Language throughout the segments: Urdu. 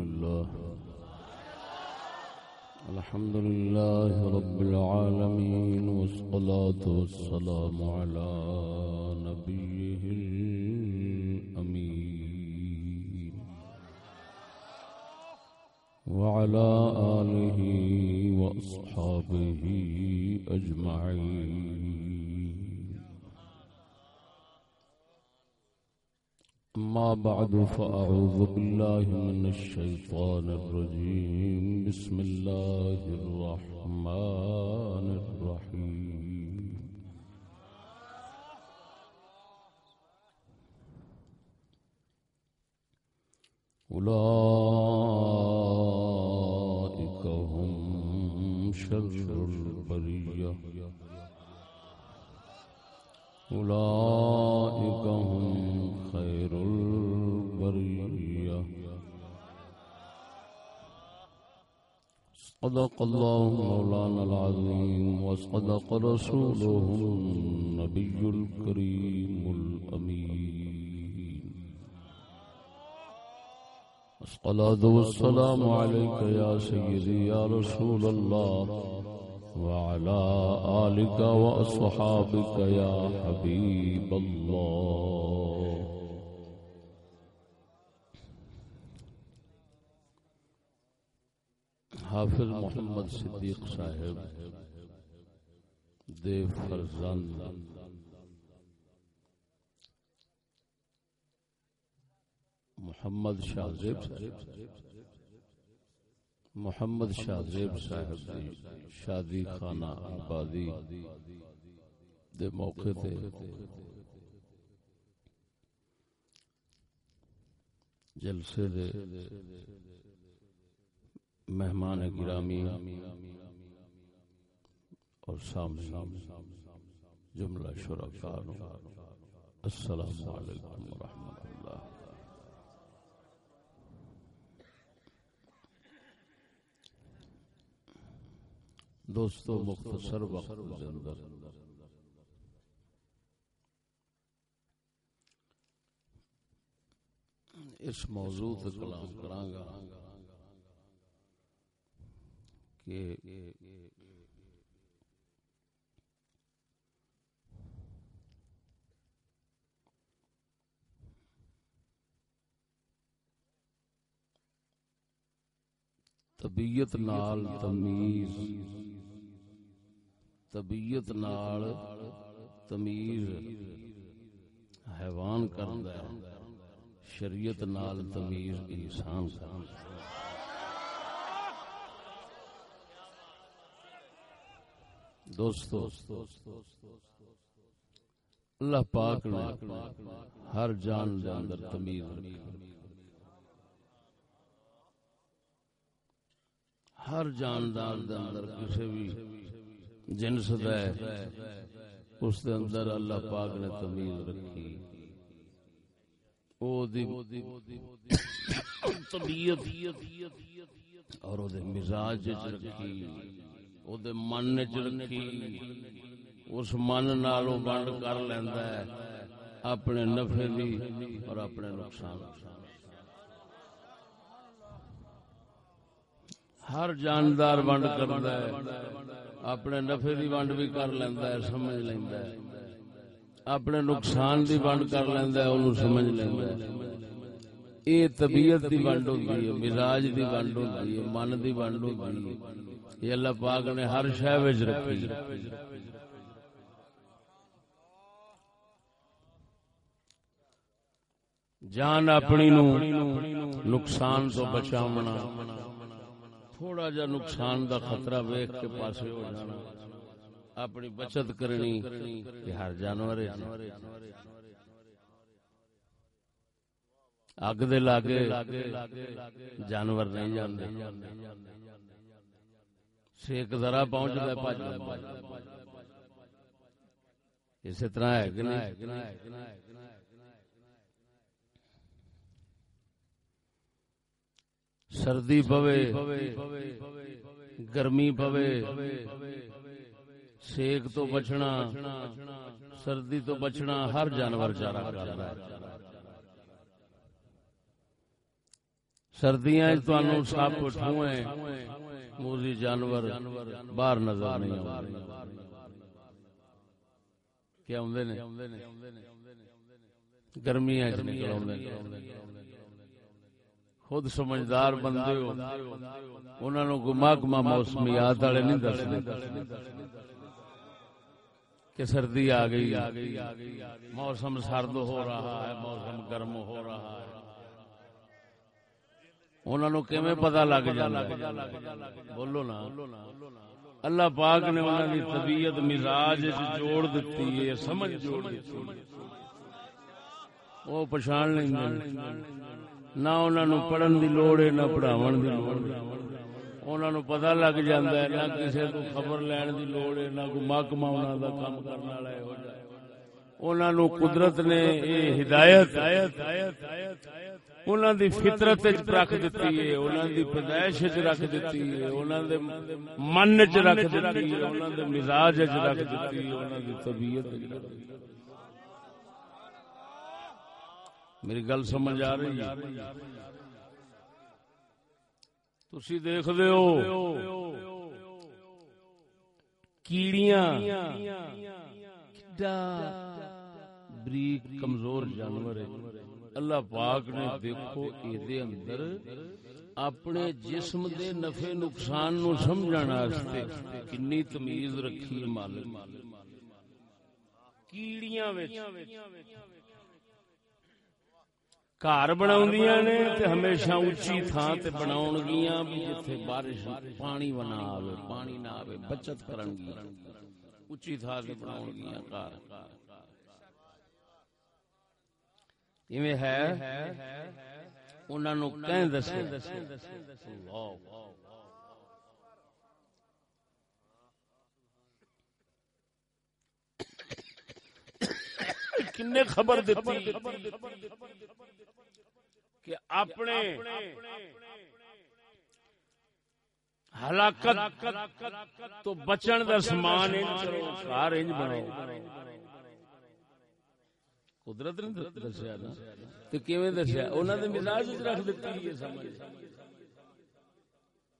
الله. الحمد لله رب العالمين والصلاة والسلام على نبيه الأمين. وعلى آله وأصحابه أجمعين. أما بعد فأعوذ بالله من الشيطان الرجيم. بسم الله الرحمن الرحيم. أولئك هم شر البرية. أولئك هم صدق الله مولانا العظيم وصدق رسوله النبي الكريم الأمين. الصلاة والسلام عليك يا سيدي يا رسول الله وعلى آلك وأصحابك يا حبيب الله. حافظ محمد صدیق صاحب دے فرزند۔ محمد شاہ زیب محمد شاہ زیب صاحب دی شادی خانہ آبادی دے موقع تے۔ جلسے دے مہمان گرامی اور سامنے جملہ شرکار السلام علیکم ورحمۃ اللہ۔ دوستو، مختصر وقت دے اندر اس موضوع تے کلام کراں گا۔ کہ طبیعت نال تمیز، طبیعت نال تمیز حیوان کردا ہے، شریعت نال تمیز انسان کردا ہے۔ دوستو، اللہ پاک نے ہر جان دے اندر تمیز رکھی۔ ہر جاندار دے اندر کسی بھی جنس دا ہے اس دے اندر اللہ پاک نے تمیز رکھی۔ او دی طبیعت اور او دے مزاج رکھی۔ او دے من وچ رکھی اس من نالوں بنڈ کر لیندا ہے اپنے نفع دی اور اپنے نقصان ہر جاندار ونڈ کرتا ہے اپنے نفے دی ونڈ بھی کر لینا ہے سمجھ لینا ہے اپنے نقصان دی ونڈ کر لینا ہے انہوں سمجھ لینا ہے یہ طبیعت دی ونڈ ہوتی ہے مزاج دی ونڈ ہوتی ہے من دی ونڈ ہوتی ہے یہ اللہ پاک نے ہر شہ رکھی۔ جان اپنی نو نقصان تو بچاونا۔ تھوڑا جا نقصان دا خطرہ ویخ کے پاسے ہو جانا۔ اپنی بچت کرنی کہ ہر جانور اگ دے لاگے جانور نہیں جاندے۔ سیک ذرا پہنچ دے پاج اسی طرح ہے کہ نہیں سردی پوے گرمی پوے سیک تو بچنا سردی تو بچنا ہر جانور چارا کرتا ہے سردیاں تانوں سپ ٹھوئے موزی جانور باہر نظر نہیں آتے۔ کیا آدھے نے گرمیاں خود سمجھدار بندے ہو۔ انہوں نے گما موسمیات والے نہیں دستے۔ کہ سردی آ گئی۔ موسم سرد ہو رہا ہے، موسم گرم ہو رہا ہے۔ انہوں نے کیویں پتا لگ جانا بولو نا۔ اللہ پاک نے انہوں کی طبیعت مزاج جوڑ دیتی ہے، سمجھ جوڑ دیتی وہ پچھان لیں نہ انہوں پڑھن دی لوڑ ہے، نہ پڑھاو دی لوڑ انہوں پتہ لگ جاتا ہے، نہ کسی کو خبر لین دی لوڑ ہے، نہ کوئی محکمہ انہوں دا کام کرنے والا ہے۔ انہوں قدرت نے یہ ہدایت انہوں دی فطرت رکھ دیتی ہے انہوں دی پیدائش رکھ دیتی ہے انہوں دے من رکھ دیتی ہے انہوں دے مزاج رکھ دیتی ہے انہوں دی طبیعت رکھ ہے۔ میری گل سمجھ آ رہی ہے؟ تھی دیکھ ہو کیڑیاں بریک کمزور جانور اللہ پاک نے دیکھو یہ اندر اپنے جسم دے نفع نقصان نو سمجھنا کنی تمیز رکھی مالک۔ کیڑیاں گھر بنا نے ہمیشہ اچھی تھان تے بنا گیا بھی جتھے بارش پانی بنا آوے، پانی نہ آوے، بچت کرن گیا اچھی تھان تے بنا گیا گھر ایویں ہے انہاں نو کہیں دسے اللہ کنے خبر دیتی کہ اپنے ہلاکت تو بچن دا سامان گھر انج بناؤ قدرت نے دسیا نا۔ تو کیویں دسیا؟ انہاں دے مزاج وچ رکھ دتی ہے سمجھ۔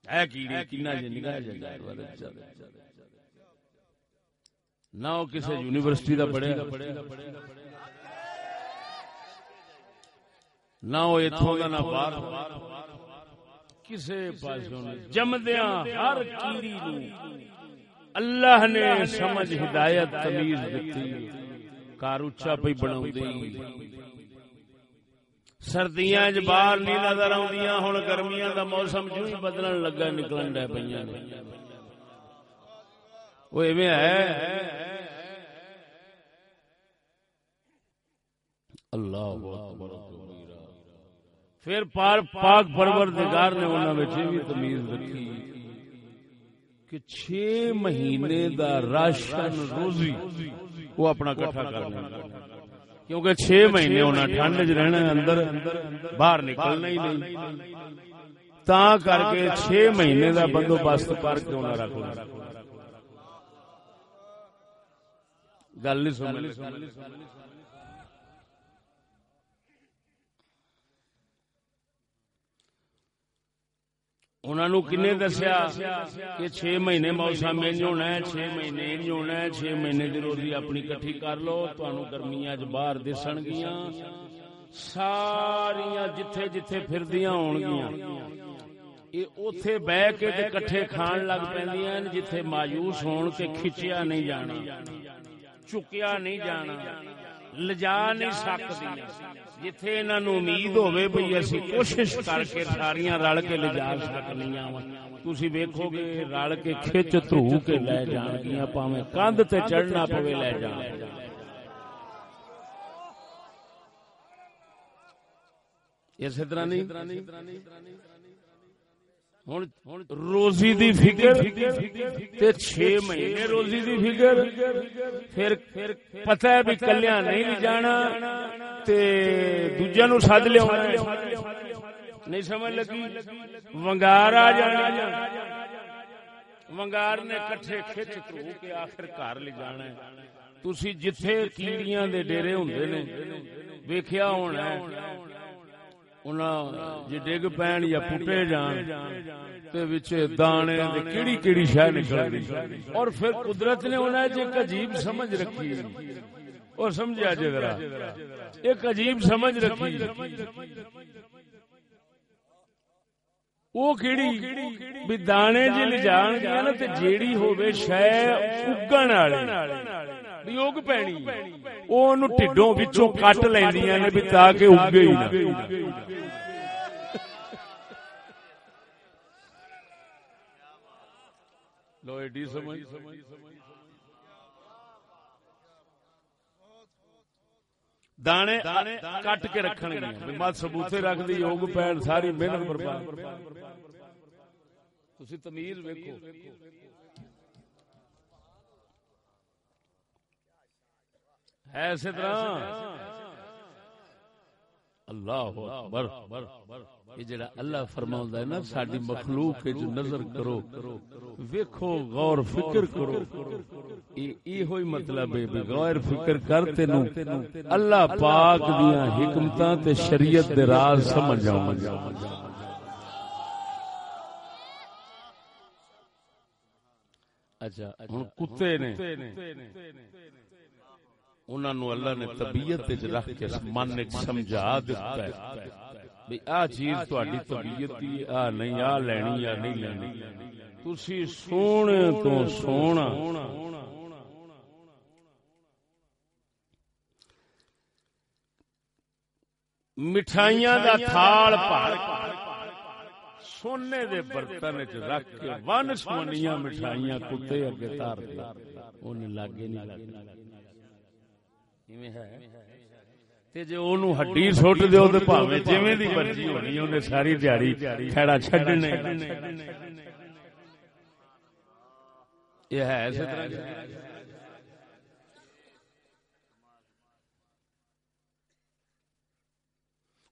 ہے کیڑی کنا جے نگاہ جے نہ یونیورسٹی پڑھیا۔ باہر۔ جمدیا ہر کیڑی اللہ نے سمجھ ہدایت تمیز دیتی کار اچا پی بنا سردیاں باہر نہیں نظر آدیاں ہوں گرمیاں دا موسم جو ہی بدلن لگا نکلن ڈے پہ وہ ایویں ہے۔ اللہ پھر پاک پروردگار نے بھی تمیز رکھی کہ چھ مہینے دا راشن روزی وہ اپنا کٹھا کر لیں۔ کیونکہ چھ مہینے ہونا ٹھنڈ چ رہنا اندر باہر نکلنا ہی نہیں۔ تا کر کے چھ مہینے دا بندوبست کر کے انہیں رکھ گل نہیں سمجھ انہوں کنے دسیا کہ چھ مہینے موسم انج ہونا ہے چھ مہینے انج ہونا ہے چھ مہینے کی روزی اپنی کٹھی کر لو تہن گرمیاں باہر دسن گیا ساریا جتھے جتھے پھردیاں ہون گیا یہ اوتھے بہ کے تے کٹھے کھان لگ پیندیاں جتھے مایوس ہون کے کھچیا نہیں جانا، چکیا نہیں جانا، لجا نہیں سکتی جتھے انہاں نو امید ہوے بھئی اسی کوشش کر کے ساریاں رل کے لے جا سکنیاں وا تسی ویکھو گے رل کے کھچ تھرو کے لے جان گیاں پاویں کندھ تے چڑھنا پوے لے جان اسی طرح نہیں روزی دی فکر تے چھ مہینے روزی دی فکر پھر پتہ ہے بھی کلیا نہیں جانا تے دوجا نو سد لیا نہیں سمجھ لگی ونگار آ جانا ونگار نے کٹھے کھچ تو کے آخر گھر لے جانا ہے تسی جتھے کیڑیاں دے ڈیرے ہوندے نے ویکھیا ہونا ہے جی ڈگ پین یا پٹے جان دانے کیڑی کیڑی شہ نکل اور پھر قدرت نے انہیں جی ایک عجیب سمجھ رکھی اور سمجھا جی ذرا ایک عجیب سمجھ رکھی وہ کیڑی بھی دانے جی لے جان گیا نا تے جیڑی ہوے شے اگن والی اگ پینی وچوں کٹ لیندیاں نے بھی تاکہ اگے ہی نہ لو ایڈی سمجھ دانے کٹ کے رکھن گے مت سبوتے رکھ دی یوگ پین ساری محنت برباد تسی تمیز ویکھو اسی طرح۔ اللہ اکبر۔ یہ جڑا اللہ فرماوندا ہے نا ساڈی مخلوق جو نظر کرو۔ ویکھو غور فکر کرو۔ یہ ہوئی مطلب ہے غور فکر کر تینو اللہ پاک دیاں حکمتاں تے شریعت دے راز سمجھ آؤں۔ اچھا ہن کتے نے۔ انہوں نے اللہ نے طبیعت رکھ کے من سمجھا دیتا ہے۔ آ چیز تاری طبیعت کی آ نہیں، آ لینی یا نہیں لینی۔ تسی سونے تو سونا۔ مٹھائیاں دا تھال پار سونے دے برتن چ رکھ کے ون سونیاں مٹھائیاں کتے اگے تار دے۔ اونے لاگے نہیں لگے جی ہڈی سٹ دو تو پاوے جی دی مرضی ہونی انہیں ساری دیہی کھڑا چڈنے یہ ہے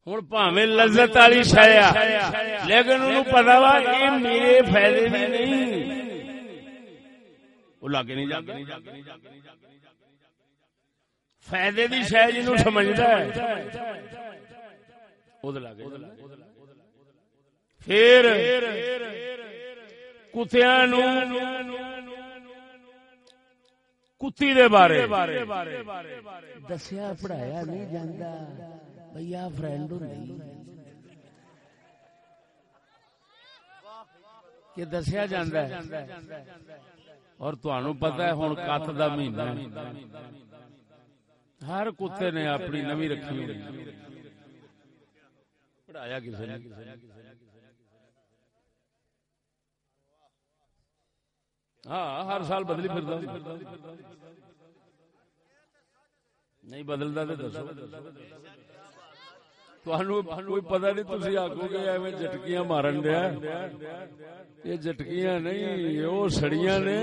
ہوں پاوے لذت والی شایا لیکن انہوں پتا وا یہ میرے فائدے میں نہیں وہ لاگے نہیں جاگے فائدے دی شہ جنو سمجھتا ہے۔ پھر کتیا کتی دے بارے۔ دسیا پڑھایا نہیں جانا بھیا فرینڈ کہ دسیا جانا اور تہن پتا ہے ہوں کت کا مہینہ ہر کتے نے اپنی نمی رکھی ہوئی پڑھایا کسی نے؟ ہاں ہر سال بدلی پھر نہیں بدلتا تو دسو۔ کوئی پتا نہیں آگو گے ایویں جٹکیاں مارن دیا۔ یہ جٹکیاں نہیں وہ سڑیاں نے۔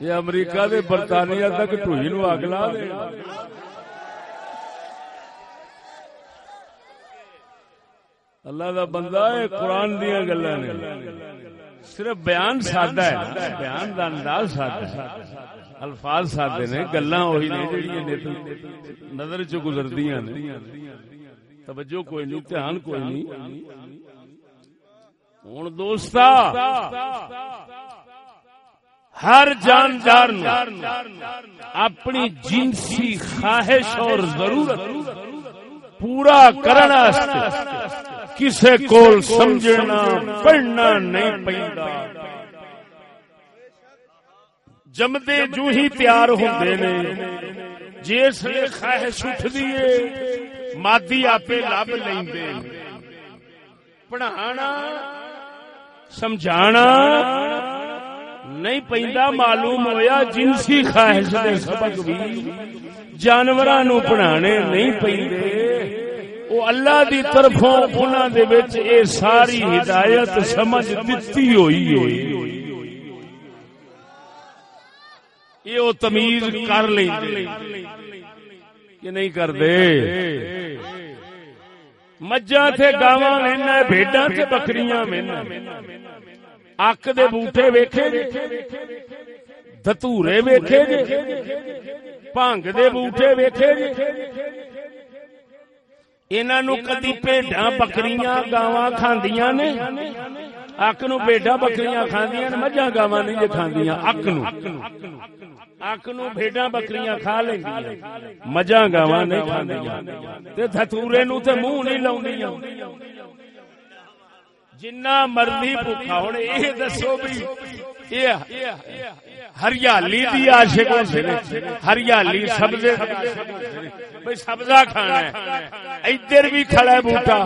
یہ امریکہ دے برطانیہ تک ٹوئی نو اگ لا دے۔ اللہ دا بندہ ہے، قرآن دیا گلا نے۔ صرف بیان سادہ ہے، بیان دا انداز سادہ ہے۔ الفاظ سادے نے گلا وہی نے جڑی نظر چ گزردیاں نے۔ توجہ کوئی نہیں، دھیان کوئی نہیں۔ ہوں دوستا۔ ہر جاندار اپنی جنسی خواہش اور ضرورت پورا کرنا کسے کو سمجھنا، پڑھنا نہیں پہنتا جمدے جو ہی تیار ہوندے نے، جس نے خواہش اٹھ دیے مادی آپ لب لیں پڑھانا، سمجھانا نہیں پہندا معلوم ہویا جنسی خواہش دے سبق بھی جانوراں نو پڑھانے نہیں پہندے او اللہ دی طرفوں انہاں دے وچ اے ساری ہدایت سمجھ دتی ہوئی ہے۔ یہ او تمیز کر لیندے کہ نہیں کر دے مجھا تھے گاواں لینا بھیڈاں تے بکریاں مینا اک دے بوٹے ویکھے جے دھتورے ویکھے جے بھنگ دے بوٹے ویکھے جے انہاں نو کدی پیڈاں بکریاں گاواں کھاندیاں نے اک نو بھیڈا بکریاں کھاندیاں مجھا گاواں نہیں جے کھاندیاں اک نو اک نو بھیڈا بکریاں کھا لیندیاں مجھا گاواں نہیں کھاندیاں تے دھتورے نو تے منہ نہیں لاوندیاں جنا مرضی بھوکا ہوں یہ دسو بھی ہریالی دی ہریالی سبزے سبزہ کھانا ادھر بھی کھڑا ہے بوٹا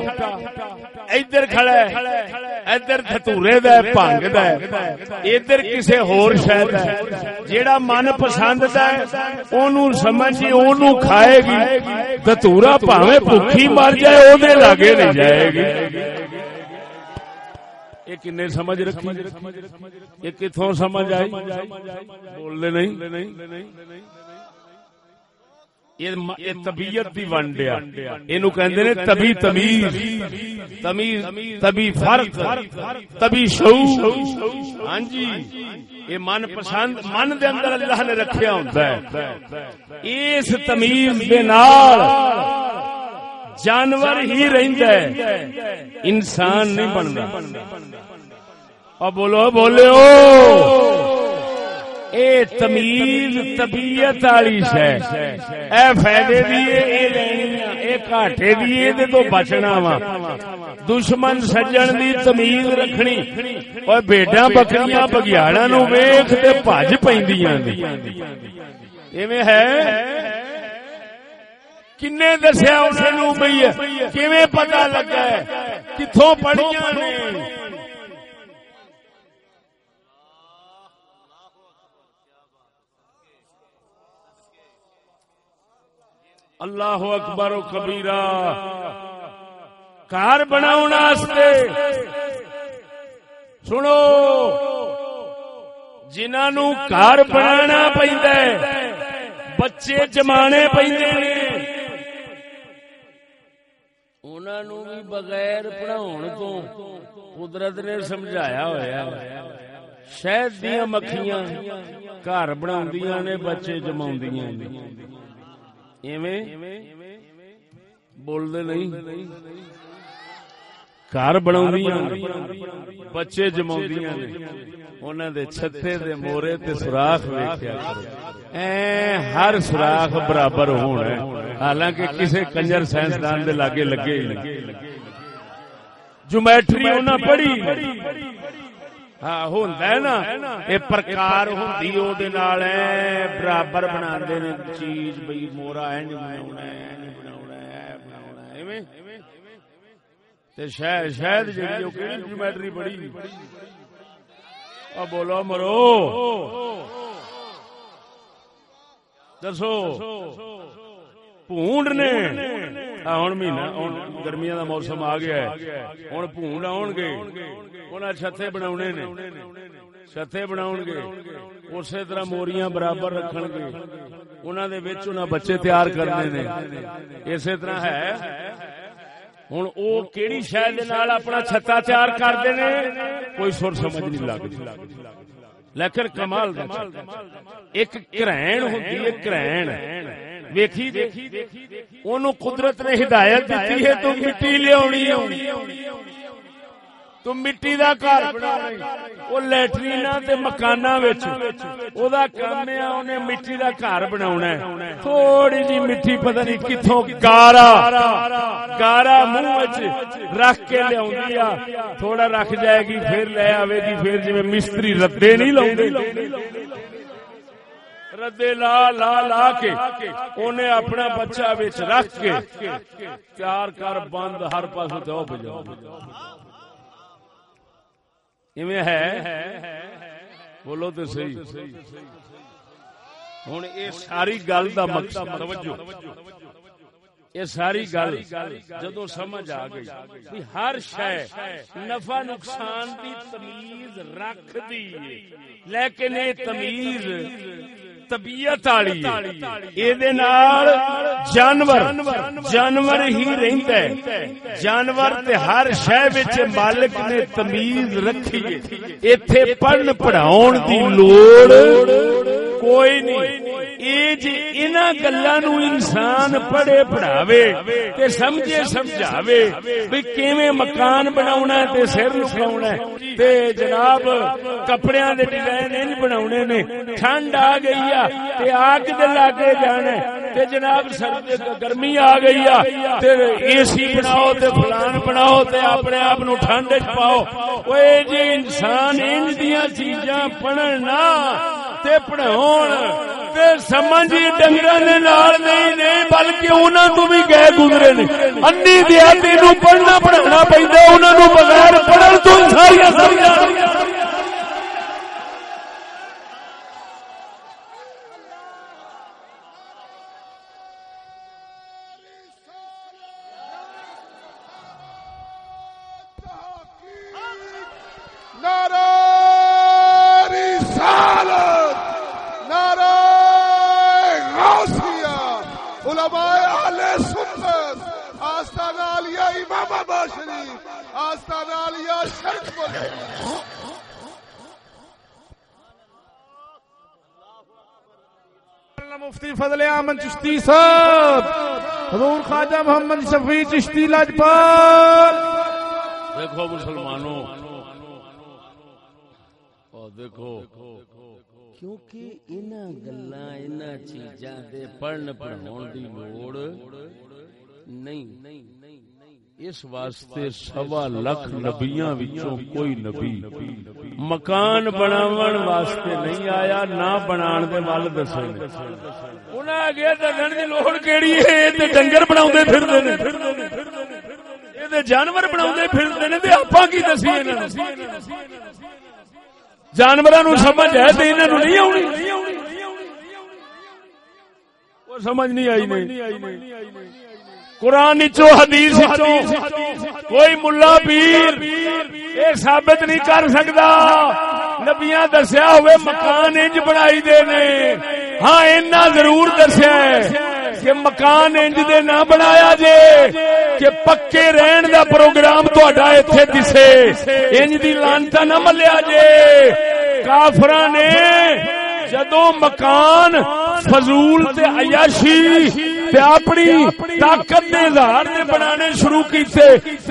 ادھر کھڑا ہے ادھر دھتورے دا ہے بھنگ دا ہے ادھر کسے ہور شے دا ہے جیڑا من پسند دا ہے اونوں سمجھی اونوں کھائے گی دھتورا بھاویں بھوکی مر جائے او دے لاگے نہیں جائے گی یہ سمجھ رکھی یہ کتوں سمجھ آئی بولنے نہیں طبیعت نے تمیز فرق ہاں جی یہ من پسند من دے اندر اللہ نے رکھیا ہوندا ہے اس تمیز دے نال جانور ہی رہ انسان نہیں بننا اور بولو بولو اے تمیز طبیعت والی شے۔ اے فائدے دی اے لینی اے گھاٹے دیے تے تو بچنا وا۔ دشمن سجن دی تمیز رکھنی۔ اوے بیٹا بکریاں بگیاڑاں نو ویکھ تے بھج پیندیاں دی۔ ایویں ہے؟ کنے دسیا انہوں بھئی کیویں پتہ لگا ہے؟ کتھوں پڑھیاں نے؟ اللہ اکبر و کبیرہ۔ گھر بنا سنو۔ جنہوں گھر بنا پہ بچے جمانے پہ انہوں بھی بغیر پڑھاؤ تو قدرت نے سمجھایا ہوا شہد دیا مکھیاں گھر بنا نے بچے جما ایویں نہیں۔ گھر بناونیاں بچے جماوندیاں دے چھتے دے مورے تے سوراخ اے ہر سوراخ برابر ہونا حالانکہ کسے کنجر سائنسدان دے لاگے لگے ہی نہیں۔ جومیٹری پڑھی۔ پرکار ہوندی برابر بناندے چیز بھئی مورا ہے نہیں بناونا بڑی بولو مرو دسو پونڈ نے ہوں مہینہ گرمیاں دا موسم آ گیا ہوں پونڈ آن گے چھتے بناونے چھتے بناؤ اسی طرح موریاں برابر رکھن گے انہوں دے بچے تیار کرنے نے اسی طرح ہے ہوں او کیڑی شے اپنا چھتا تیار کرتے نے کوئی سر سمجھ نہیں لگ لیکن کمال ایک کرین ہوندی ہے کرین ویکھی اونوں قدرت نے ہدایت دیتی ہے، تو مٹی لیاونی ہے۔ تو مٹی دا گھر بنا او لیٹرینا تے مکاناں وچ۔ او دا کام ہے، اونے مٹی دا گھر بناونا ہے۔ تھوڑی جی مٹی پتہ نہیں کتھوں گارا گارا منہ وچ رکھ کے لیاوندی آ تھوڑا رکھ جائے گی، پھر لے آوے گی۔ پھر جی جویں مستری ردے نہیں لاوندے ردے لا لا لا کے انہیں اپنا بچہ بچ رکھ کے تیار کر بند ہر پاس دو بجاؤ۔ ایویں ہے؟ بولو تو صحیح۔ ہوں یہ ساری گل کا مقصد یہ ساری گل جدو سمجھ آ گئی ہر شے نفع نقصان کی تمیز رکھ دی لیکن یہ تمیز طبیعت جانور جانور ہی رہندا ہے جانور ہر شہر مالک نے تمیز رکھی اتنے ایتھے پڑھن پڑھاون دی لوڑ کوئی نہیں اے جے انہاں انسان پڑھے پڑھاوے تے سمجھے سمجھاوے بھئی کیویں مکان بناونا سر لکاونا تے جناب کپڑے دے ڈیزائن انج ٹھنڈ آ گئی ہے تے آگ دے جانا تے جناب سرد گرمی آ گئی ہے تے اے سی بناؤ تے فلان بناؤ تے اپنے آپ نو ٹھنڈ وچ پاؤ۔ اوے جی انسان انج دیاں چیزاں پڑھن نہ تے پڑھاون تے سمجھ ڈنگراں دے نال نہیں نہیں، بلکہ انہاں تو بھی گئے گزرے نے۔ انی دیہاتی نو پڑھنا پڑھانا پیندا انہاں نو بغیر پڑھن تو ساری سمجھا فضل احمد چشتی صاحب، حضور خواجہ محمد شفیع چشتی لاجپال۔ دیکھو مسلمانوں دیکھو، کیونکہ انہاں گلاں، انہاں چیزاں دے پڑھن پڑھاون دی لوڑ نہیں۔ اس واسطے سوا لکھ نبیاں وچوں کوئی نبی مکان بناون واسطے نہیں آیا نہ بنان دے ول دسے انہاں اگے دسن دی لوڑ کیڑی ہے؟ تے ڈنگر بناوندے پھردے نے۔ اے تے جانور بناوندے پھردے نے۔ تے آپاں کی دسی انہاں جانوراں نو سمجھ ہے تے انہاں نو نہیں آونی۔ وہ سمجھ نہیں آئی نہیں قرآن چو حدیث کوئی ملا پیر یہ ثابت نہیں کر سکتا۔ نبیاں دسیا ہوئے مکان انج بنائی دے نے۔ ہاں اینا ضرور دسیا کہ مکان انج دے نہ بنایا جے، کہ پکے رہن دا پروگرام تہاڈا ایتھے دسے۔ انج دی لانتا نہ ملیا جے۔ کافراں نے جدو مکان فضول تے عیاشی تے اپنی طاقت دے اظہار دے بنانے شروع کیتے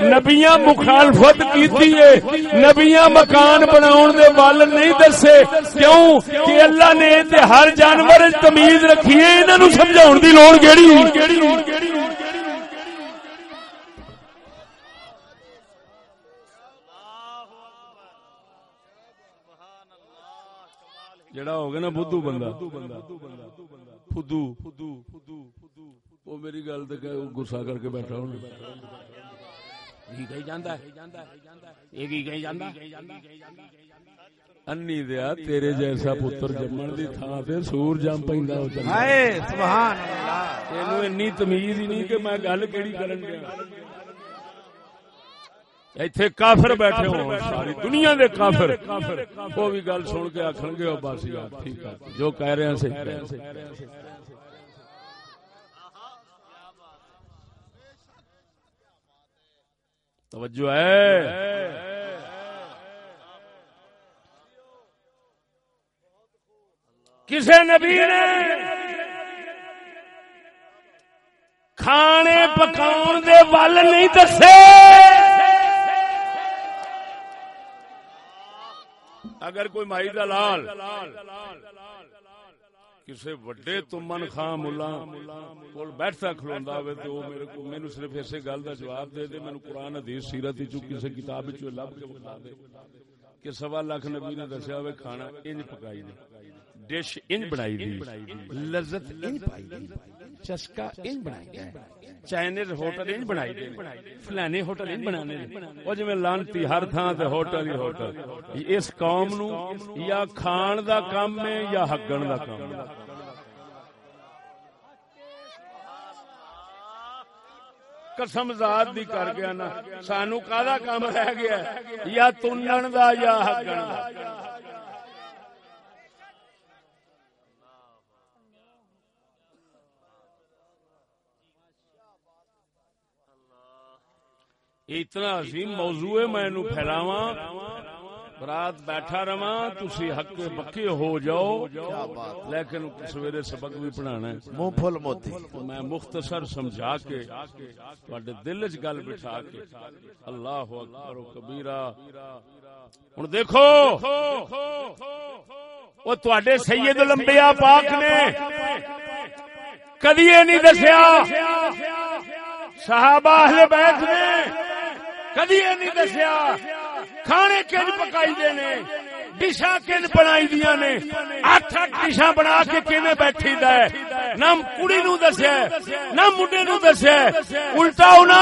نبیاں مخالفت کیتی ہے نبیاں مکان بناون دے وال نہیں دسے کیوں؟ کہ اللہ نے تے ہر جانور تمیز رکھی ہے انہاں نو سمجھاون دی لوڑ کیڑی جڑا ہو گیا نا بدھو بندہ۔ فدو۔ وہ میری گل تو گسا کر کے بیٹھا ہوں انی دیا تیرے جیسا پتر جمن دی تھان تے سور جم پیندا ہو چنگا۔ سبحان اللہ اینو انی تمیز ہی نہیں کہ میں گل کیڑی کرن گیا۔ ایتھے کافر بیٹھے ہو ساری دنیا دے کافر۔ وہ بھی گل سن کے آخر گے بس یار ٹھیک ہے جو کہہ رہے ہیں صحیح توجہ ہے۔ کسے نبی نے کھانے پکاؤ دے ول نہیں دسے؟ اگر کوئی مائی دلال کسی وڈے تمن خان ملا کول بیٹھتا کھلوندا ہوئے تو میرے کو مینوں صرف اسی گل دا جواب دے دے، مینوں قرآن، حدیث، سیرت وچ کسی کتاب وچ لب کے بتا دے کہ سوا لاکھ نبی نے دسیا ہوئے، کھانا انج پکائی دی، ڈش انج بنائی دی، لذت انج پائی دی، چسکا انج بنائی گیا چائنیز ہوٹل انج بنائی دے فلانے ہوٹل انج بنانے دے او جویں لانتی ہر تھاں تے ہوٹل ہی ہوٹل۔ اس قوم نو یا کھان دا کام ہے یا ہگن دا کام ہے۔ قسم ذات دی کر گیا نا۔ سانو کادا کام رہ گیا یا تنن دا یا ہگن دا۔ اتنا عظیم موضوع ہے میں پھیلاوا رات بیٹھا رہا تھی حق بکے ہو جاؤ۔ لیکن سویرے سبق بھی پڑھانا ہے۔ منہ پھل موتی۔ میں مختصر سمجھا کے تواڈے دل چ گل بٹھا کے اللہ اکبر و کبیرہ۔ ہن دیکھو۔ وہ تواڈے سید الانبیاء پاک نے کدی یہ نہیں دسیا۔ صحابہ اہل بیت نے کدی یہ نہیں دسیا؟ کھانے کن پکائی دے نے؟ ڈشاں کن بنائی دیا نے؟ اٹھ اٹھ ڈشاں بنا کے کیویں بیٹھی دا ہے نہ کڑی نو دسیا، نہ منڈے نو دسیا۔ الٹا ہونا۔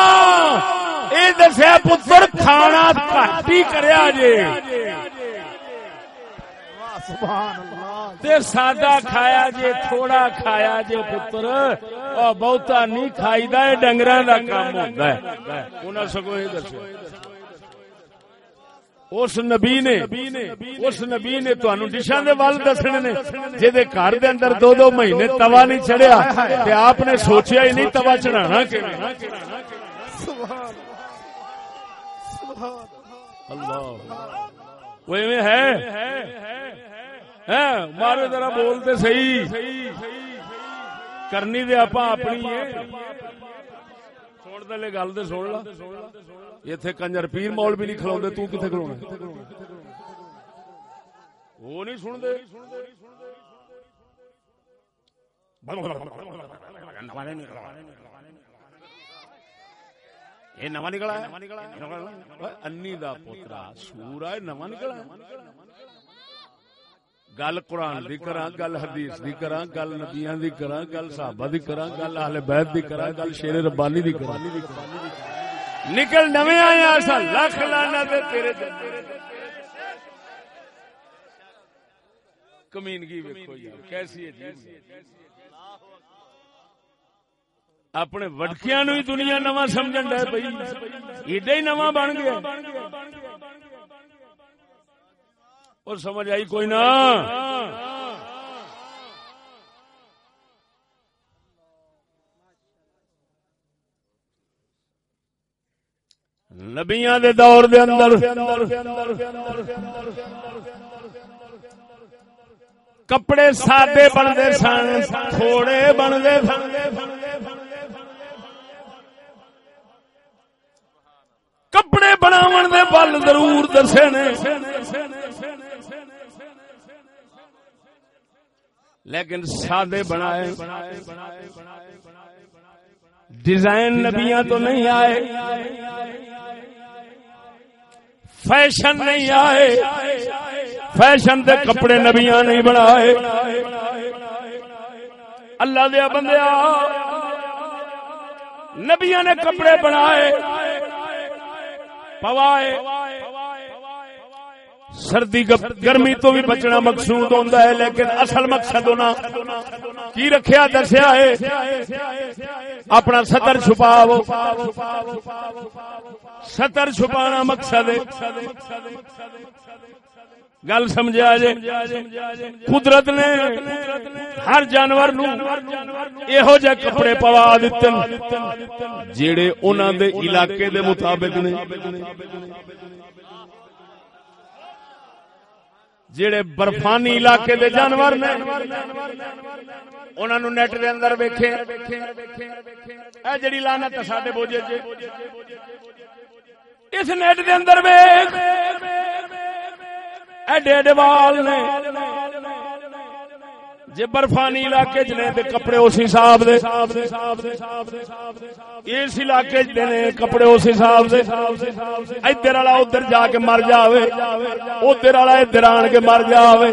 اے دسیا پتر، کھانا گھٹ ہی کریا جے۔ سبحان اللہ۔ تے سادہ کھایا جے تھوڑا کھایا جے پتر او بہتا نہیں کھائی دا اے ڈنگراں دا کام ہوندا ہے۔ انہاں سگوں یہ دسیا اس نبی نے اس نبی نے تانوں ڈشاں دے ول دسنے نے جے دے گھر دے اندر دو دو مہینے توا نہیں چڑھیا تے آپ نے سوچیا ہی نہیں توا چڑھانا کیویں۔ سبحان سبحان اللہ۔ وہ ہے۔ مارے ذرا بولتے صحیح۔ کرنی دے آپ اپنی ہے۔ دے گل تے سن لا۔ ایتھے کنجر پیر مول بھی نہیں کھلوندے، تو کتے کھلونا وہ نہیں سن دے یہ نواں نکلا ہے۔ انی دا پوترا سورا نواں نکلا ہے۔ گل قرآن دی کراں، گل حدیث دی کراں، گل نبیاں دی کراں، گل صحابہ دی کراں، گل اہل بیت دی کراں، گل شیر ربانی دی کراں۔ نکل نویں آئے اسا لکھ لانا تے تیرے کمینگی ویکھو یار، کیسی عجیب اپنے وٹکیاں نو ہی دنیا نواں سمجھن ڈے پئی ایڈا ہی نواں بن گیا۔ اور سمجھ آئی کوئی نہ نبیاں دے دور دے اندر کپڑے سادے بنتے سن، تھوڑے بنتے سن۔ کپڑے بناون دے بل ضرور دسے نے۔ لیکن سادے بنائے۔ ڈیزائن نبیاں تو نہیں آئے۔ فیشن نہیں آئے۔ فیشن دے کپڑے نبیاں نہیں بنائے۔ اللہ دیا بندیا، نبیاں نے کپڑے بنائے، پوائے۔ سردی گرمی تو بھی بچنا مقصود ہوتا ہے، لیکن اصل مقصد ہونا۔ کی رکھیا، دسیا ہے؟ اپنا سطر چھپاو سطر چھپانا مقصد گل سمجھا جے؟ قدرت نے ہر جانور نو یہو جہ کپڑے پوا دیتے جیڑے انہوں دے علاقے دے مطابق نے۔ جڑے برفانی علاقے دے جانور نے، انہاں نو نیٹ دے اندر ویکھے۔ اے جڑی لعنت ہے ساڈے بوجھے چ اس نیٹ دے اندر ویکھ۔ اے ڈیڈ وال نے۔ جے برفانی علاقے چ نے تے کپڑے اس حساب دے۔ اس علاقے چ نے کپڑے اس حساب دے۔ ادھر والا ادھر جا کے مر جاوے۔ ادھر والا ادھر آن کے مر جاوے۔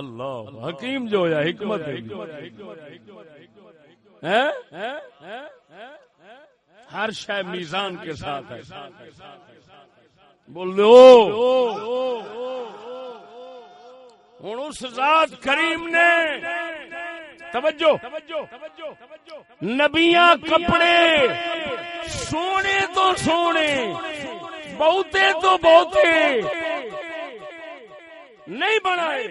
اللہ، حکیم جو ہے، حکمت ہر شے میزان کے ساتھ ہے۔ بولو ہوں اس ذات کریم نے توجہ، نبیاں کپڑے سونے تو سونے، بہتے تو بہتے نہیں بنائے۔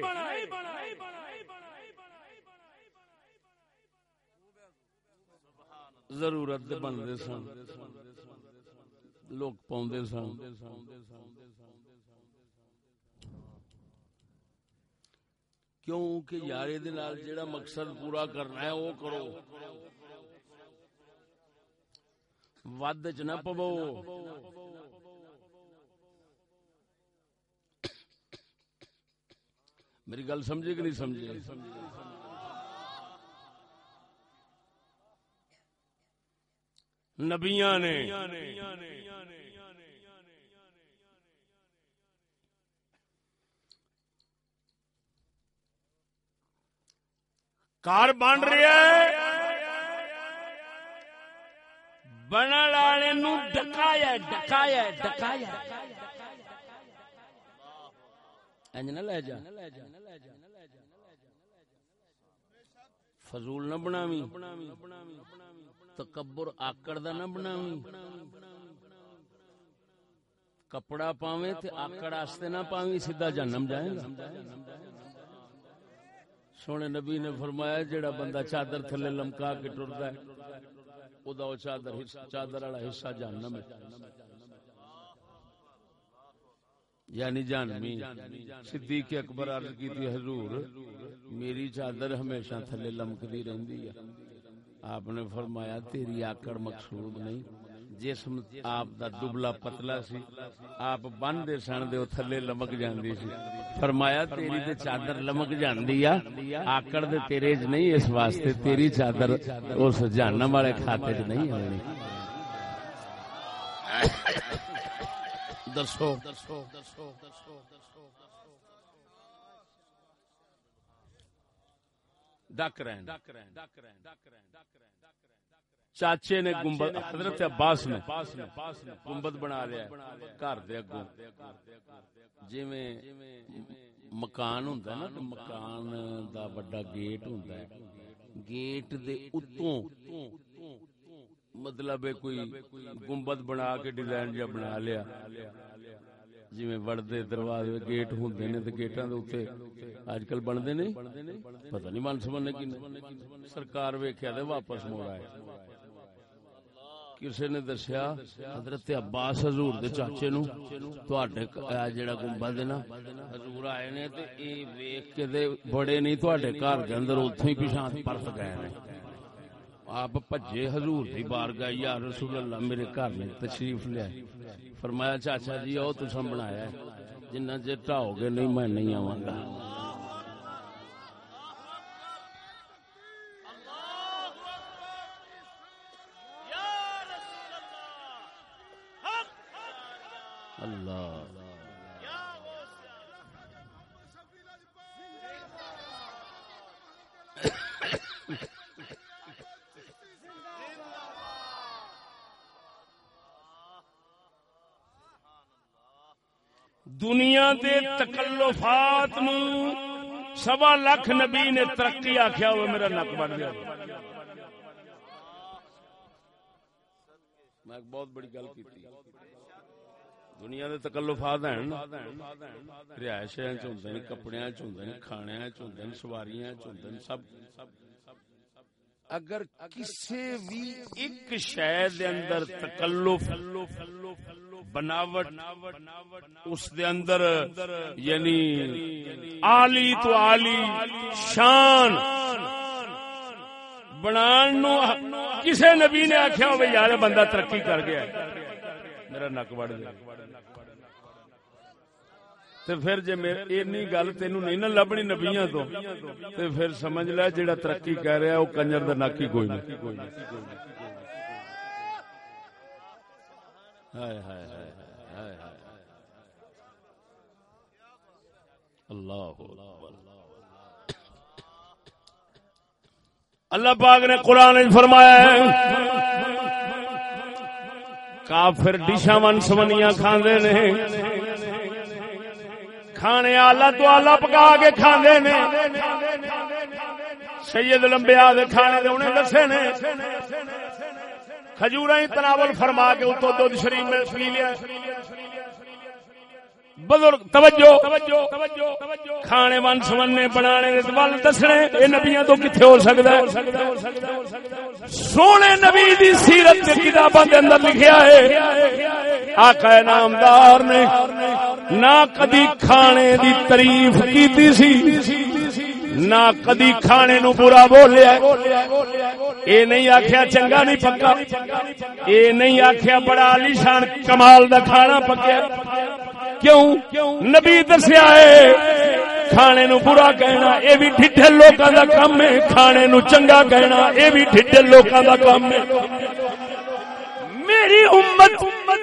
ضرورت بنتے سن۔ لوگ پاؤندے سن۔ کیوں کہ یار یہ جڑا مقصد پورا کرنا ہے وہ کرو۔ ود چ نہ پو میری گل سمجھے کہ نہیں سمجھے؟ نبیاں نے۔ کار بن رہا ہے۔ بن والے ڈکایا ڈکایا ڈکایا نہ لے جا۔ فضول نہ بناوی تکبر آکڑ دا نہ بناوی کپڑا پاویں تے آکڑ واسطے نہ پاویں سیدھا جنم جائے گا سونے نبی نے فرمایا جیڑا بندہ چادر تھلے لمکا کے ٹرتا ہے او دا او چادر چادر والا حصہ جہنم ہے یعنی جانمی صدیق اکبر عرض کی تھی حضور میری چادر ہمیشہ تھلے لمکتی رہندی ہے آپ نے فرمایا، تیری آکڑ مقصود نہیں۔ جسم آپ دا دبلا پتلا سی۔ آپ بن دے سن دے تھلے لمک جاندی سی۔ فرمایا، تیری تے چادر لمک جاندی آ۔ آکڑ دے تیرے چ نہیں، اس واسطے تیری چادر اس جہنم والے کھاتے چ نہیں ہونی دسو۔ ڈک رہے چاچے نے گنبد حضرت عباس نے گنبد بنا لیا۔ گھر دے اگوں۔ جی مکان ہوندا نا مکان دا بڑا گیٹ ہوندا ہے۔ گیٹ دے اتوں مطلب کوئی گنبد بنا کے ڈیزائن جا بنا لیا۔ جی وڑدے دروازے گیٹ ہوندے نے تے گیٹاں دے اوتے اج کل بندے نے؟ پتہ نہیں من سمجھنے کی سرکار ویکھیا تے واپس موڑ آئے کسی نے دسیا، حضرت عباس حضور دے چاچے نو، تواڈے جڑا گنبد ہے نا، حضور آئے نے تے اے ویکھ کے دے بڑے نہیں، تواڈے گھر دے اندر اوتھے ہی پیشان پرت گئے نے۔ آپ پجے حضور دی بارگاہ، یا رسول اللہ میرے گھر میں تشریف لیا۔ فرمایا، چاچا جی او تساں بنایا ہے۔ جنہ چر ٹاؤ گے نہیں میں نہیں آواں گا۔ دنیا دے تکلفات نو سوا لاکھ نبی نے ترقی آخیا وہ میرا نک بڑھ گیا۔ میں بہت بڑی گل کی دنیا دے تکلفات ہیں۔ رہائش کپڑے کھانے سواریاں سب۔ اگر کسی بھی ایک شہر اندر تکلف، بناوٹ، اس دے اندر یعنی آلی تو آلی شان بنان نو کسے نبی نے آخیا ہو یار بندہ ترقی کر گیا میرا نک بڑھ گیا تے پھر جے میرے اینی گل تینو نہیں نہ لبنی نبیاں تو، تے پھر سمجھ لے جیڑا ترقی کر رہا ہے وہ کنجر دا نک ہی کوئی نہیں۔ اللہ اللہ پاک نے قرآن فرمایا ہے، کافر ڈشا من سمنیاں کھاندے نے۔ کھانے آلہ تو آلہ پکا کے کھاندے نے۔ سید لمبے آدھے کھانے دے انہیں دسے نے۔ کھجورا ہی تناول فرما کے اتو دودھ شریف میں پی لیا۔ بزرگ توجہ۔ کھانے ون سمنے بنانے ول دسنے نبیاں تو ہو ہے؟ سونے نبی دی سیرت کتاباں دے اندر لکھیا ہے آقا نامدار نے نہ کدی کھانے دی تعریف کیتی سی نہ کدی کھانے نو برا بولیا اے نہیں آخیا چنگا نہیں پکا اے نہیں آخیا بڑا علیشان کمال دا کھانا پکیا۔ کیوں؟ نبی دسیا ہے، کھانے نو برا کہنا، اے بھی ڈھڈے لوکاں دا کام ہے، کھانے نو چنگا کہنا، اے بھی ڈھڈے لوکاں دا کام ہے۔ میری امت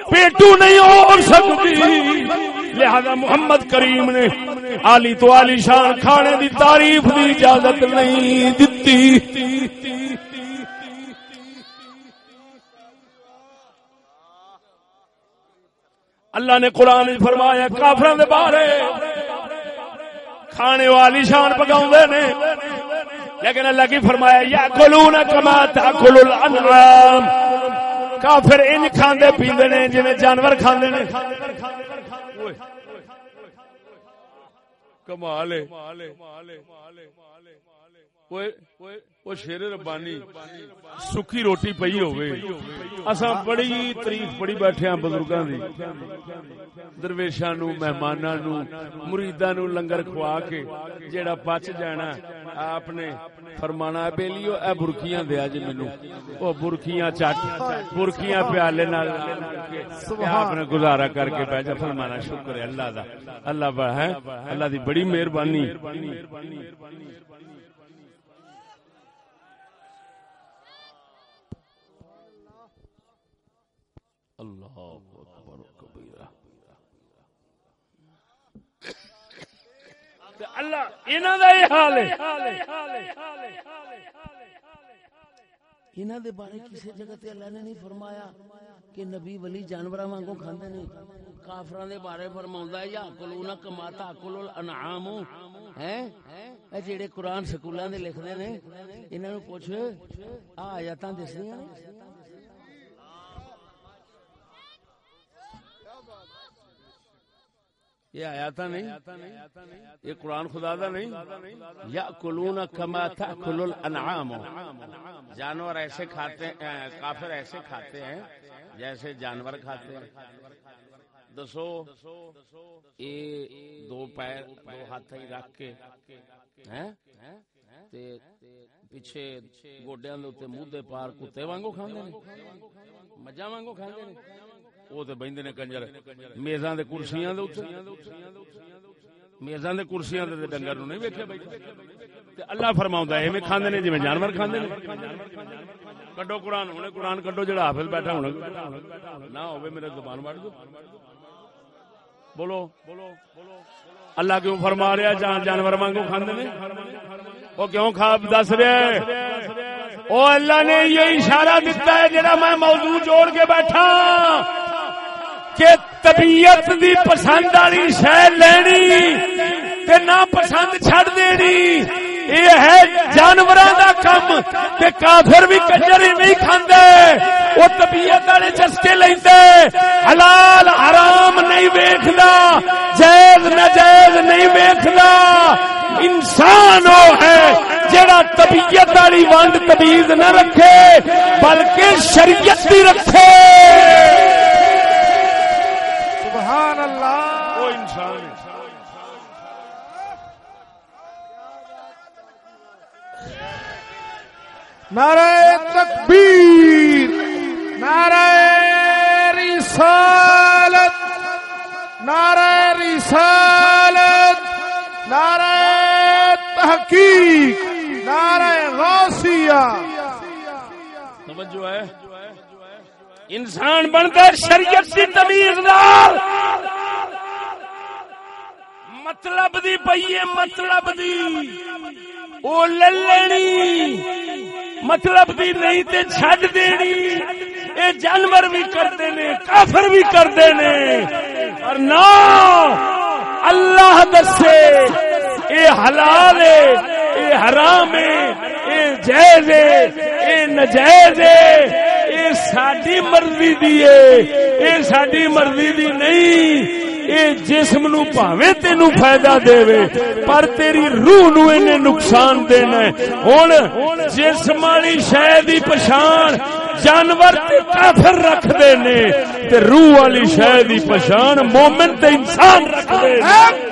پیٹو نہیں ہو سکتی۔ لہذا محمد کریم نے علی تو علی شان کھانے دی تعریف دی اجازت نہیں دتی۔ اللہ نے قرآن فرمایا کافروں دے بارے۔ کھانے والی شان پکاؤں نے۔ لیکن اللہ کی فرمایا یا کلون کما تاکل الانعام۔ کافر ان کھاندے پیندے نے، جویں جانور کھاندے نے۔ کمال ہے وہ شیر ربانی سکی روٹی پئی ہوئے اساں بڑی تعریف بڑی بیٹھے بزرگاں دی۔ درویشاں نو مہماناں نو مریداں نو لنگر کھوا کے جیڑا پچ جانا آپ نے فرمانا ہے بیلیو اے برکیاں دیا جی مینو۔ او برکیاں چٹ برکیاں پیالے نال آپ نے گزارا کر کے بیٹھا فرمانا شکر ہے اللہ دا۔ اللہ با ہے اللہ دی بڑی مہربانی اللہ اکبر کبیرہ اللہ، انہاں دا یہ حال ہے۔ انہاں دے بارے کسی جگہ تے اللہ نے نہیں فرمایا کہ نبی ولی جانوراں وانگوں کھاندے نے۔ کافراں دے بارے فرماوندا ہے، یا کلونا کما تاکل الانعام، ہیں؟ اے جڑے قرآن سکولاں دے لکھدے نے، انہاں نو پوچھ، آ آیاتاں دسدیاں نے یہ آیا تھا نہیں یہ قرآن خدا دا نہیں؟ یا کلون کما تاکل الانعام. جانور ایسے کھاتے کافر ایسے کھاتے ہیں جیسے جانور کھاتے ہیں۔ دسو، یہ دو پیر، دو ہاتھ ہی رکھ کے، ہیں؟ تے پیچھے گوڈیاں دے اوتے منہ پار کتے وانگو کھاندے نے۔ مجھاں وانگو کھاندے نے۔ وہ تے بہندے نے کنجر۔ میزاں دے کرسیاں دے اوتے میزاں دے کرسیاں دے ڈنگر نو نہیں ویکھیا بیٹھا تے اللہ فرماوندا ہے، ایویں کھاندے نے جویں جانور کھاندے نے۔ کڈو قرآن ہونے قرآن کڈو جڑا حافظ بیٹھا ہونا۔ نہ ہوے میرے زبان وڑ دو بولو۔ بولو اللہ کیوں فرما رہا جان جانور وانگو کھاندے نے۔ وہ کیوں کھا دس رہے او اللہ نے یہ اشارہ دیتا ہے جڑا میں موضوع جوڑ کے بیٹھا۔ کہ طبیعت دی پسند والی شے لینی تے نہ پسند چھڑ دینی۔ یہ ہے جانوراں دا کم تے کافر بھی کنجر ہی نہیں کھاندے۔ وہ طبیعت والے چسکے لیندے۔ حلال حرام نہیں ویکھدا، جائز ناجائز نہیں ویکھدا۔ انسان وہ ہے جڑا طبیعت والی ونڈ تمیز نہ رکھے بلکہ شریعت بھی رکھے۔ سبحان اللہ۔ وہ انسان ہے۔ نعرہ تکبیر نعرہ رسالت نعرہ رسالت نعرہ تحقیق، نعرہ غوثیہ۔ توجہ ہے۔ انسان بنتا ہے شریعت کی تمیز دار مطلب دی پئیے مطلب دی۔ او لے لینی۔ مطلب دی نہیں تے چھڈ دینی۔ اے جانور بھی کرتے نے، کافر بھی کرتے نے۔ اور نہ اللہ دسے۔ اے حلال ہے اے حرام ہے اے جائز ہے اے نجائز ہے اے ساڈی مرضی دی ہے اے ساڈی مرضی دی نہیں، اے جسم نو پاویں تینو فائدہ دے وے پر تیری روح نو اینے نقصان دینا ہے۔ ہن جسم والی شے دی پہچان جانور تے کافر رکھ دے نے، تے روح والی شے دی پہچان مومن تے انسان رکھ دے نے۔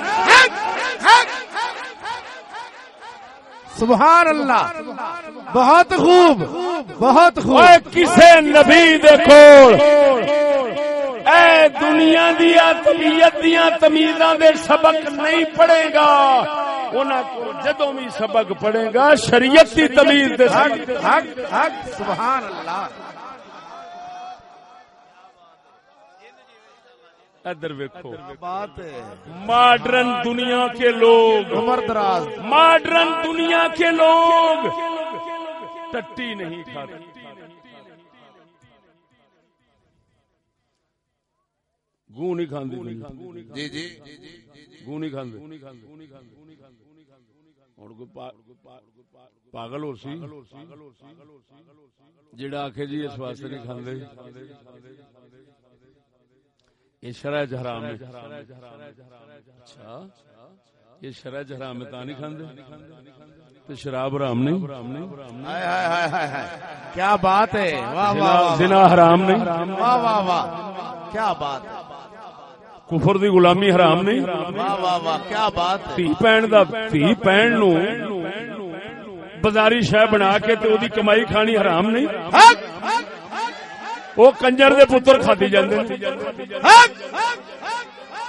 سبحان اللہ. بہت خوب. بہت خوب. کسے نبی دے کول. اے دنیا دیا طبیعت دیا تمیزاں دے سبق نہیں پڑھے گا. انہاں کو جدوں بھی سبق پڑھے گا شریعت دی تمیز دے سبق سبحان اللہ. ادھر ویکھو۔ بات ہے۔ ماڈرن دنیا کے لوگ۔ عمر دراز۔ ماڈرن دنیا کے لوگ۔ ٹٹی نہیں کھاتے۔ گو نہیں کھاندی جی جی۔ گو نہیں ہن کوئی پاگل ہو سی؟ جڑا آکھے جی اس واسطے نہیں کھاندے۔ یہ شرع حرام ہے۔ اچھا یہ شرع حرام ہے تا نہیں کھاندے؟ تے شراب حرام نہیں؟ ہائے ہائے ہائے ہائے ہائے۔ کیا بات ہے؟ واہ واہ واہ زنا حرام نہیں؟ واہ واہ واہ۔ کیا بات ہے؟ کفر دی غلامی حرام نہیں؟ واہ واہ واہ۔ کیا بات ہے؟ تھی پہن دا تھی پہن نو۔ بازاری شہ بنا کے تے اودی کمائی کھانی حرام نہیں؟ وہ کنجر دے پتر کھادی جاندے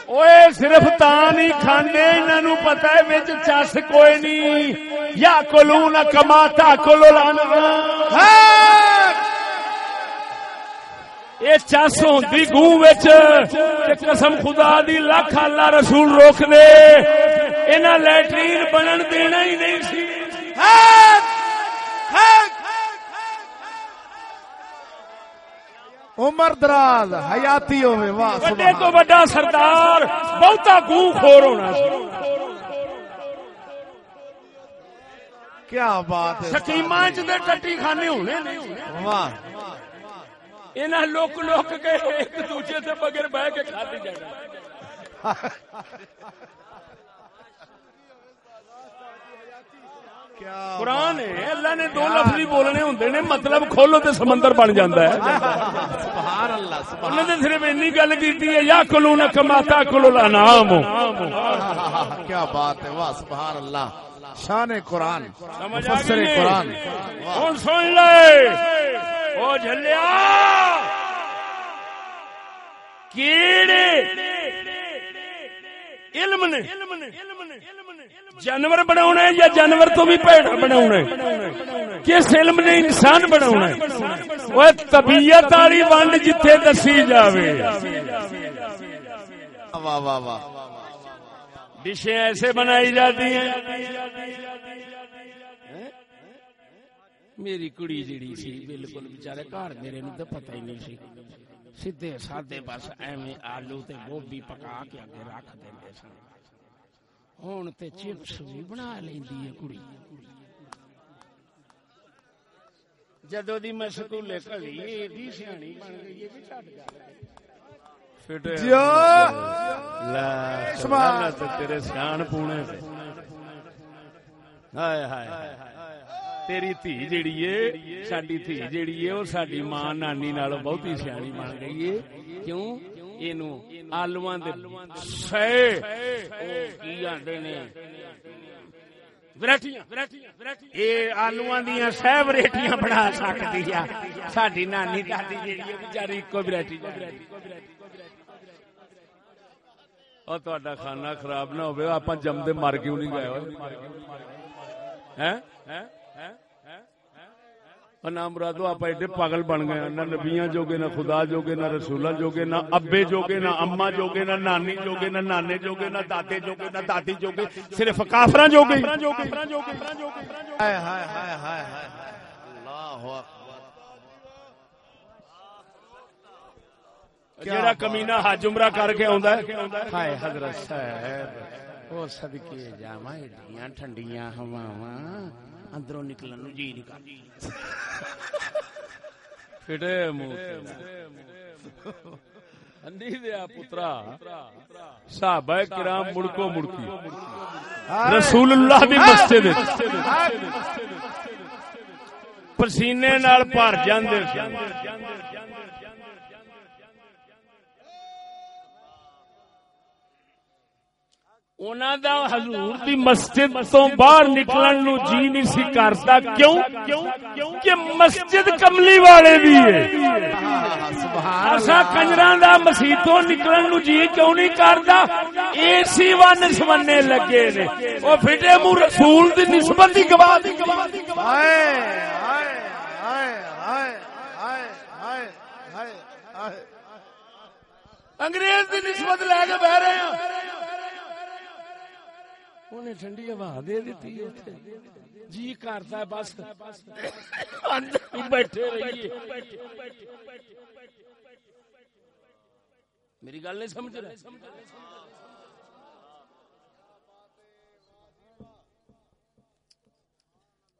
اوے صرف تا نہیں کھاندے، انہاں نو پتہ ہے وچ چس کوئی نہیں۔ یا کلون کما تاکل الانعام یہ چس ہوندی گو وچ تے قسم خدا دی لاکھ اللہ رسول روک دے انہاں لیٹرین بنن دینا ہی نہیں سی۔ عمر دراز حیاتی ہوئے واہ بڑے سبحان تو بڑا سردار بہتا گو خور ہونا کیا بات ہے سکیماں چ تے ٹٹی خانے ہونے نہیں واہ انہاں لوک لوک کے ایک دوسرے سے بغیر بہ کے کھاتے جانا قرآن ہے اللہ نے دو لفظ بولنے ہوندے نے مطلب کھولو تے سمندر بن جاندا ہے۔ سبحان اللہ سبحان انہوں نے صرف گل کیتی ہے یا کلون کماتا کلو الانعام اللہ کیا بات ہے؟ واہ سبحان اللہ شان قرآن مفسر قرآن۔ ہن سن لے؟ او جھلیا۔ کیڑے؟ علم نے۔ جانور بناونا ہے یا جانور تو بھی پیڑا بناونا ہے؟ کس علم نے انسان بناونا ہے؟ وہ طبیعت والی ونڈ جتھے دسی جاوے۔ واہ واہ واہ۔ ڈشیں ایسے بنائی جاتی ہیں۔ میری کڑی جڑی سی بالکل بچارے گھر میرے نو تے پتہ ہی نہیں سی۔ سیدھے سادے بس ایویں آلو تے گوبھی پکا کے اگے رکھ دیندے سن۔ ہن تے چپس بھی بنا لیندی ہے کڑی جدو دی میں سکولے کھڑی ایڈی سیانی بن گئی ہے بھی چھڈ گل جو سبحان تے تیرے سیان پونے ہائے ہائے تیری دھی جیڑی ہے ساڈی دھی جیڑی ہے او ساڈی ماں نانی نالوں بہتی سیانی بن گئی ہے کیوں اینو دے سے کی آندے نے دیاں سہ ویرائٹیاں بنا سکدی ہے ساڈی نانی دادی جیڑی ویرائٹی اور تہاڈا کھانا خراب نہ ہوئے آپ جمدے مر کیوں نہیں گئے ہیں اور مرادو آپ ایڈے پاگل بن گئے نہ نبیاں جوگے، نہ خدا جوگے، نہ رسولہ جوگے، نہ ابے جوگے، نہ اما جوگے، نہ نانی جوگے، نہ نانے جوگے، نہ دادے جوگے، نہ دادی جوگے، صرف کافراں جوگے۔ ہائے ہائے ہائے ہائے ہائے اللہ اکبر جڑا کمینہ حج عمرہ کر کے آندا ہے۔ ہائے حضرت صاحب، او صدقے جاواں، ایڈیاں ٹھنڈیاں ہواواں۔ اندروں نکلن نو جی نہیں منہ دیا پترا۔ صحابہ کرام مڑکو مڑکی۔ رسول اللہ دی مسجد پسینے نال بھر جاندے۔ سن اونا حضور دی مسجد تو باہر نکلن نو جی, جی نہیں سی کرتا کیوں؟ کہ مسجد کملی والے بھی ہے۔ اسا کنجراں نکلن نو جی کیوں نہیں کرتا؟ اے سی ون سمنے لگے نے۔ او پھٹے مو رسول دی نسبت ہی گوا دی۔ ہائے۔ انگریز دی نسبت لے کے بہ رہے ہیں۔ انہیں ٹھنڈی ہوا دے دیتی ہے جی کرتا ہے بس بیٹھے رہیے میری گل نہیں سمجھ رہے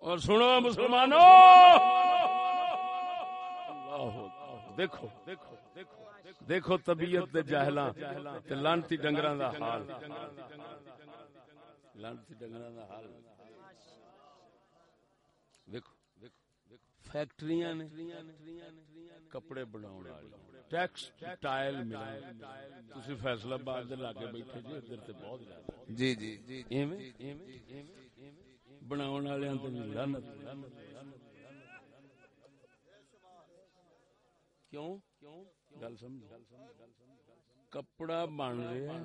اور سنو مسلمانوں اللہ دیکھو دیکھو دیکھو طبیعت دے جاہلاں تے لانتی ڈنگراں دا حال لانتی ڈنگراں دا حال دیکھو فیکٹریاں نے کپڑے بناؤن والی ٹیکسٹائل مل تسی فیصلہ آباد دے لاگے بیٹھے جی ادھر تے بہت زیادہ۔ جی جی۔ ایویں تے لعنت۔ کیوں؟ گل سمجھ کپڑا بن رہا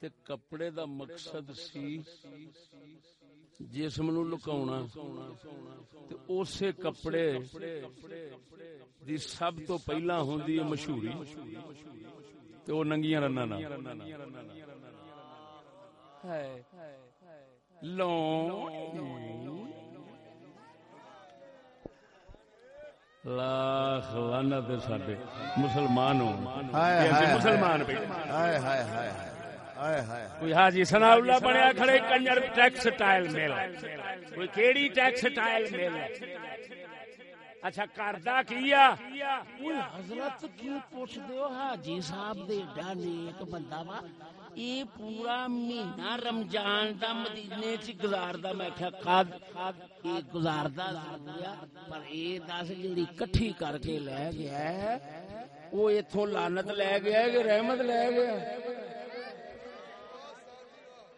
تے کپڑے دا مقصد سی جسم نو لکاونا تے اسے کپڑے دی سب تو پہلا ہوندی ہے مشہوری تے او ننگیاں رنا نا لوں لاکھ لعنت ہے ساڈے مسلمان ہو مسلمان ہائے ہائے ہائے کوئی حاجی سنا اللہ بنیا کھڑے کنجر ٹیکسٹائل میل۔ کوئی کیڑی ٹیکسٹائل میل۔ اچھا کردا کیا حضرت کی پوچھ دیو حاجی صاحب دے بندہ وا۔ اے پورا مہینہ رمضان دا مدینے چ گزاردا۔ میں کہیا قد۔ اے گزاردا گیا پر اے دس جڑی کٹھی کر کے لے گیا ہے وہ ایتھوں لعنت لے گیا ہے کہ رحمت لے گیا ہے؟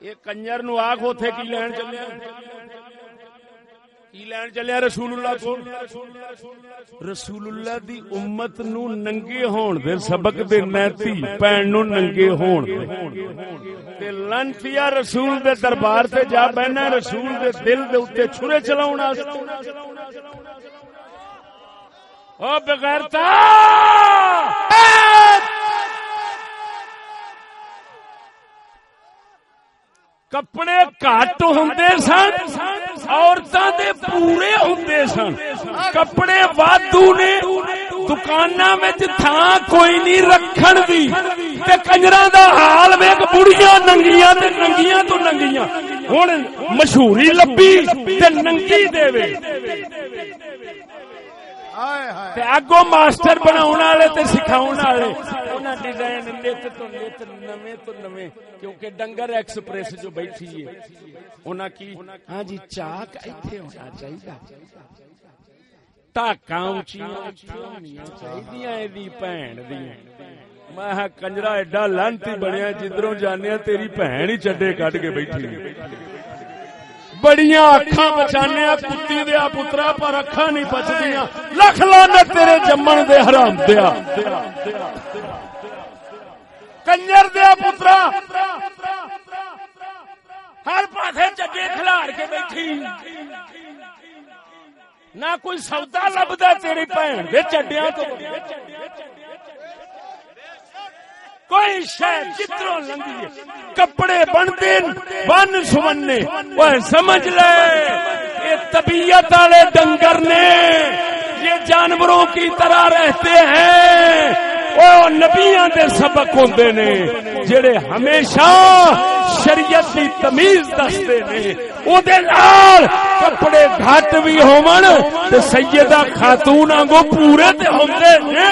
یہ کنجر نو آخ اوتھے کی لین چلیا کی لین چلیا رسول اللہ کو رسول اللہ دی امت نو ننگے ہون دے سبق دے نیتی پین نو ننگے ہون دے تے لنتیا رسول دے دربار تے جا بہنا رسول دے دل دے اوتے چھرے چلاون واسطے او بغیرتا کپڑے گھٹ ہوندے سن عورتاں دے پورے ہوندے سن کپڑے وادو نے دکاناں وچ تھاں کوئی نہیں رکھن دی تے کنجراں دا حال ویکھ بڑیاں ننگیاں تے ننگیاں تو ننگیاں ہن مشہوری لبی تے ننگی دے وے تے اگو ماسٹر بناون والے تے سکھاون والے انہاں ڈیزائن نت تو نت نویں تو نویں کیونکہ ڈنگر ایکسپریس جو بیٹھی ہے انہاں کی ہاں جی چاک ایتھے ہونا چاہیے ٹاکاں اونچیاں ہونیاں چاہیدیاں ایدی بھین دی میں کنجرا ایڈا لانتی بنیا جدھروں جانے تیری بہن ہی چڈے کڈ کے بیٹھی ہے بڑیاں اکھاں بچانے کتی دیا پترا پر اکھاں نہیں بچدیاں لکھ لانا تیرے جمن دے حرام دیا کنجر دیا پترا۔ ہر پاسے چگے کھلار کے بیٹھی۔ نہ کوئی سودا لبدا تیری بھن دے چڈیاں تو۔ کوئی شہ جتروں لنگی ہے۔ کپڑے بنتے بن سمنے۔ وہ سمجھ لے۔ یہ طبیعت والے ڈنگر نے، یہ جانوروں کی طرح رہتے ہیں۔ وہ نبیاں دے سبق ہوندے نے، جڑے ہمیشہ شریعت دی تمیز دستے نے۔ او دے نال کپڑے گھٹ بھی ہون تے سیدہ خاتون آنگو پورے تے ہوندے نے۔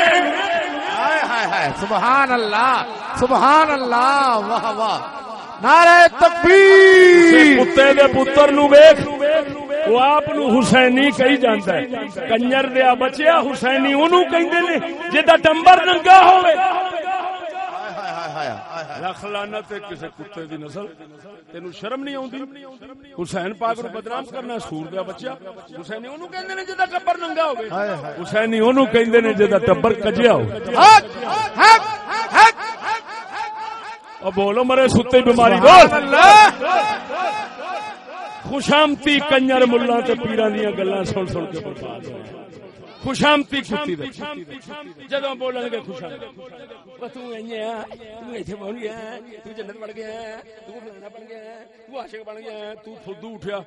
ہائے ہائے، سبحان اللہ سبحان اللہ، واہ واہ۔ نعرہ تکبیر۔ کتے دے پتر نو ویکھ وہ آپ حسینی کہی جاندا ہے۔ کنجر دیا بچیا حسینی کہندے نے جدا ٹمبر ننگا لکھ لعنت ہے کسے کتے دی نسل۔ تینو شرم نہیں حسین پاک نو بدنام کرنا سور دیا بچیا۔ حسینی اونوں کہندے نے جدا ٹبر ننگا ہوے حسینی اونوں کہندے نے جدا ٹبر کجیا ہوے حق حق حق۔ او بولو مرے ستے بیماری بول۔ خوشامتی کنجر ملا تے پیران دیا گلا سن سن کے برباد خوشامتی کتی دے۔ جدو بولن گے تو اینے تو ایتھے گیا تو جنت بن گیا تو فلانا بن گیا تو عاشق بن گیا تو فدو اٹھیا۔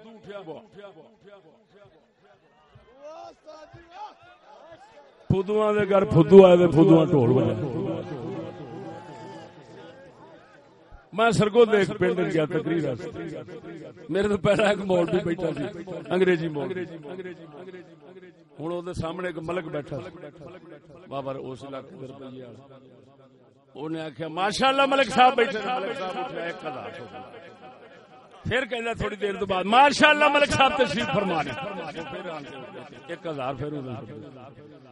فدواں دے گھر فدو آئے تے فدواں ٹول بجا میں سرگو دیکھ پنڈ گیا تقریر۔ میرے تو پہلا ایک مول بھی بیٹھا سی انگریزی مول ہوں وہ سامنے ایک ملک بیٹھا بابا اس روپیے انہیں آخیا ماشاء اللہ ملک صاحب بیٹھے۔ ملک صاحب ایک۔ پھر کہنا تھوڑی دیر تو بعد ماشاء اللہ ملک صاحب تشریف فرما ایک ہزار پھر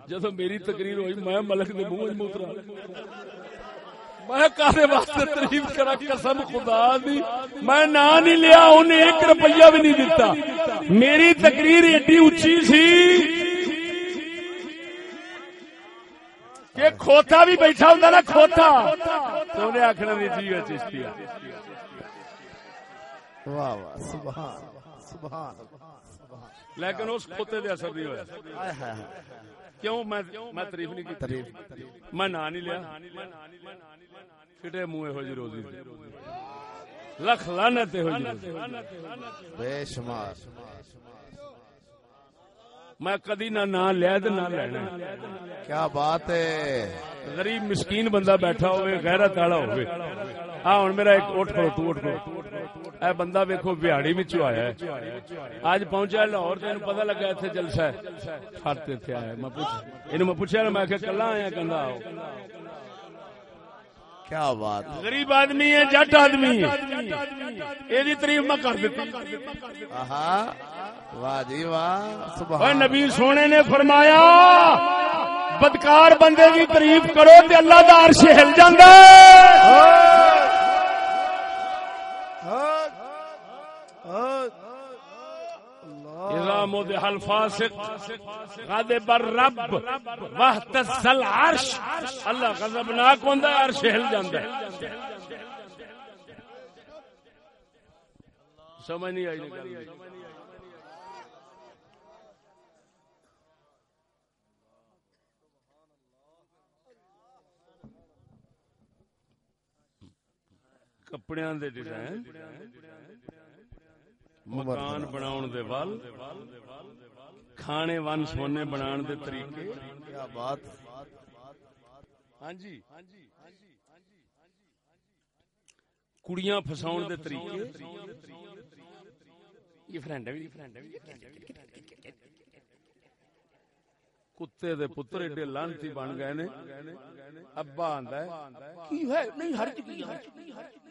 جب میری تقریر ہوئی میں ملک کے منہ موترا میں کارے واسطے تعریف کرا قسم خدا دی؟ میں نہ نہیں لیا انہیں ایک روپیہ بھی نہیں دیتا۔ میری تقریر ایڈی اچھی سی کہ کھوتا بھی بیٹھا ہوں نا کھوتا۔ تو انہیں نہیں جی ہے چشتی واہ واہ سبحان سبحان لیکن اس کھوتے دے اثر نہیں ہوا کیوں؟ میں تعریف نہیں کی۔ تعریف میں نہ نہیں لیا۔ فٹے منہ ہو جی روزی لکھ لعنت ہو جی بے شمار۔ میں کدی نہ نہ لیا تے نہ لینا۔ کیا بات ہے؟ غریب مسکین بندہ بیٹھا ہوئے غیرت والا ہوئے۔ ہاں ہن میرا ایک اٹھ کھڑو تو اٹھ کھڑو۔ اے بندہ ویکھو بہاڑی وچوں آیا ہے۔ اج پہنچا لاہور تے پتہ لگا ایتھے جلسہ ہے۔ کھاتے تے آیا میں پوچھ اینو میں پوچھیا میں کہ کلا آیا کہندا آؤ۔ کیا بات غریب آدمی ہے جٹ آدمی ہے۔ ایدی تعریف میں کر دیتی۔ آہا واہ جی واہ نبی سونے نے فرمایا بدکار بندے کی تعریف کرو تے اللہ دا عرش ہل جاندا ہے۔ اذا مدح الفاسق غضب الرب. واهتز العرش اللہ غضبناک ہوندا ہے، عرش ہل جاندا ہے. سمجھ نہیں آئی گل کپڑیاں دے ڈیزائن. مکان بناون دے کھانے ون سونے بنان دے طریقے۔ کیا بات۔ ہاں جی۔ کڑیاں فساؤن دے طریقے۔ یہ فرینڈ ہے کتے دے پتر ایڈے لانتی بن گئے نے۔ ابا آندا ہے کی ہے؟ نہیں کی ہرج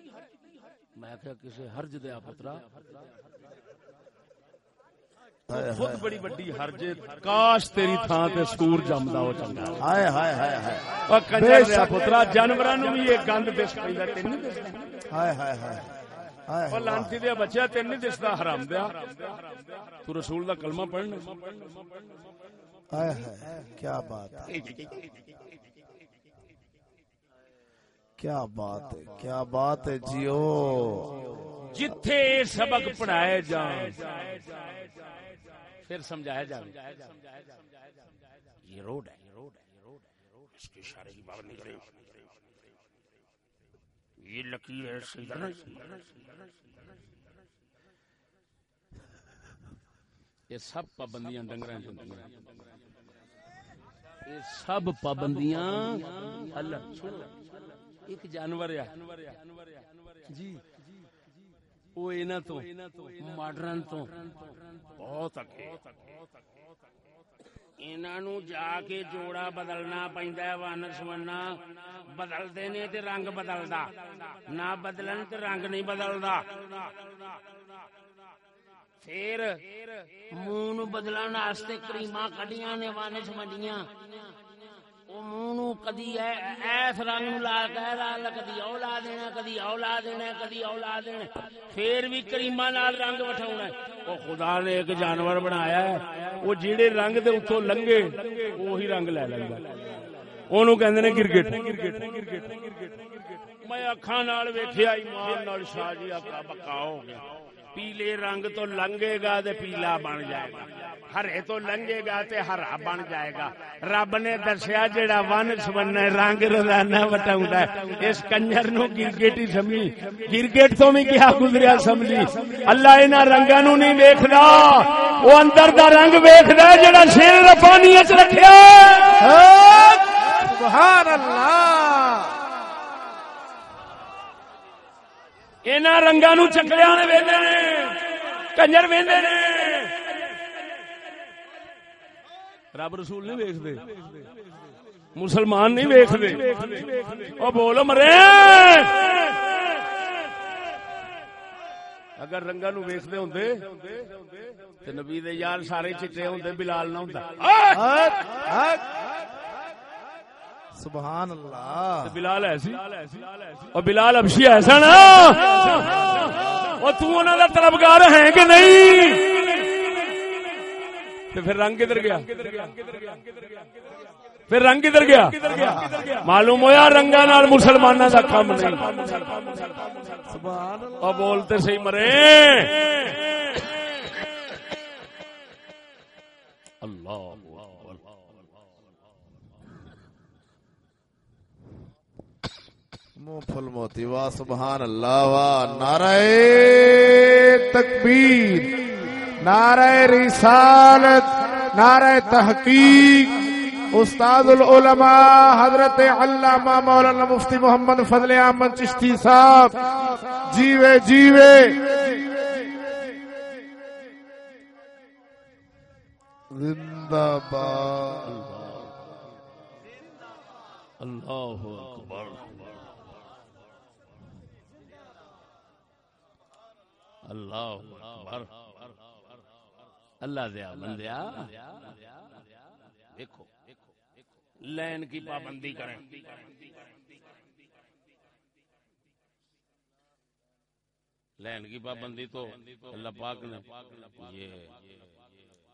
میں کہا کسے ہرج دیا پترا۔ خود بڑی بڑی ہرج کاش تیری تے سور جمدا ہو چنگا۔ ہائے ہائے ہائے ہائے۔ او کنجر دیا پترا جانوراں نو بھی یہ گند دس پیندا تینوں نہیں دسدا ہائے ہائے ہائے۔ او لانتی بچیا تین نہیں دسدا حرام دیا تو رسول دا کلمہ پڑھنا۔ ہائے ہائے۔ کیا بات ہے۔ کیا بات ہے، کیا بات ہے جیو۔ جتھے سبق پڑھائے جان پھر سمجھایا جائے یہ روڈ ہے۔ اس کے اشارے کی پابندی کریں یہ لکیر ہے سیدھا یہ سب پابندیاں ڈنگراں چ ہوندیاں یہ سب پابندیاں اللہ ایک جانور جی۔ ماڈرن تو۔ بہت نو جا کے جوڑا بدلنا پیندا ہے وانر سمنا۔ بدلدے نے تے رنگ بدلدا۔ نہ بدلن تے رنگ نہیں بدلدا۔ پھر منہ نو بدلن واسطے کریما کڈیاں نے وانش منڈیاں رنگ لا رنگ خدا نے ایک جانور بنایا ہے۔ او رنگ دے اتھوں رنگ لے لیندا اونوں میں اکھاں نال ایمان شاہ جی آقا بکا ہو گیا۔ پیلے رنگ تو لنگے گا تے پیلا بن جائے گا۔ ہرے تو لنگے گا تے ہرا بن جائے گا۔ رب نے دسیا جیڑا ون سبن رنگ روزانہ وٹاؤندا ہے۔ اس کنجر نو گرگٹ ہی سمجھی۔ گرگٹ تو بھی کیا گزریا سمجھی؟ اللہ انہاں رنگا نو نہیں ویکھدا۔ او اندر دا رنگ ویکھدا ہے جیڑا شیر پانی وچ رکھیا سبحان اللہ۔ ਇਹਨਾਂ ਰੰਗਾਂ ਨੂੰ ਚੱਕਰਿਆਂ ਨੇ رب رسول نہیں ویکھ مسلمان نہیں ویکھ دے او مرے اگر رنگا نو ویکھ دے نبی یار سارے چٹے ہوندے بلال نہ ہوندا سبحان اللہ۔ بلال ایسی؟ اور بلال ابشی ایسا نا؟ اور تو انہاں دا طلبگار ہے کہ نہیں؟ تے پھر رنگ کدھر گیا؟ پھر رنگ کدھر گیا؟ معلوم ہویا رنگا نال مسلماناں کا کام نہیں۔ اور اللہ۔ او بولتے صحیح مرے۔ اللہ۔ منہ پھل موتی، وا سبحان اللہ، وا۔ نعرہ تکبیر، نعرہ رسالت، نعرہ تحقیق۔ استاد العلماء حضرت علامہ مولانا مفتی محمد فضل احمد چشتی صاحب۔ جیوے جیوے۔ زندہ باد۔ اللہ اللہ اکبر۔ اللہ دیا بندیا۔ دیکھو۔ لین کی پابندی کریں۔ لین کی پابندی تو اللہ پاک نے یہ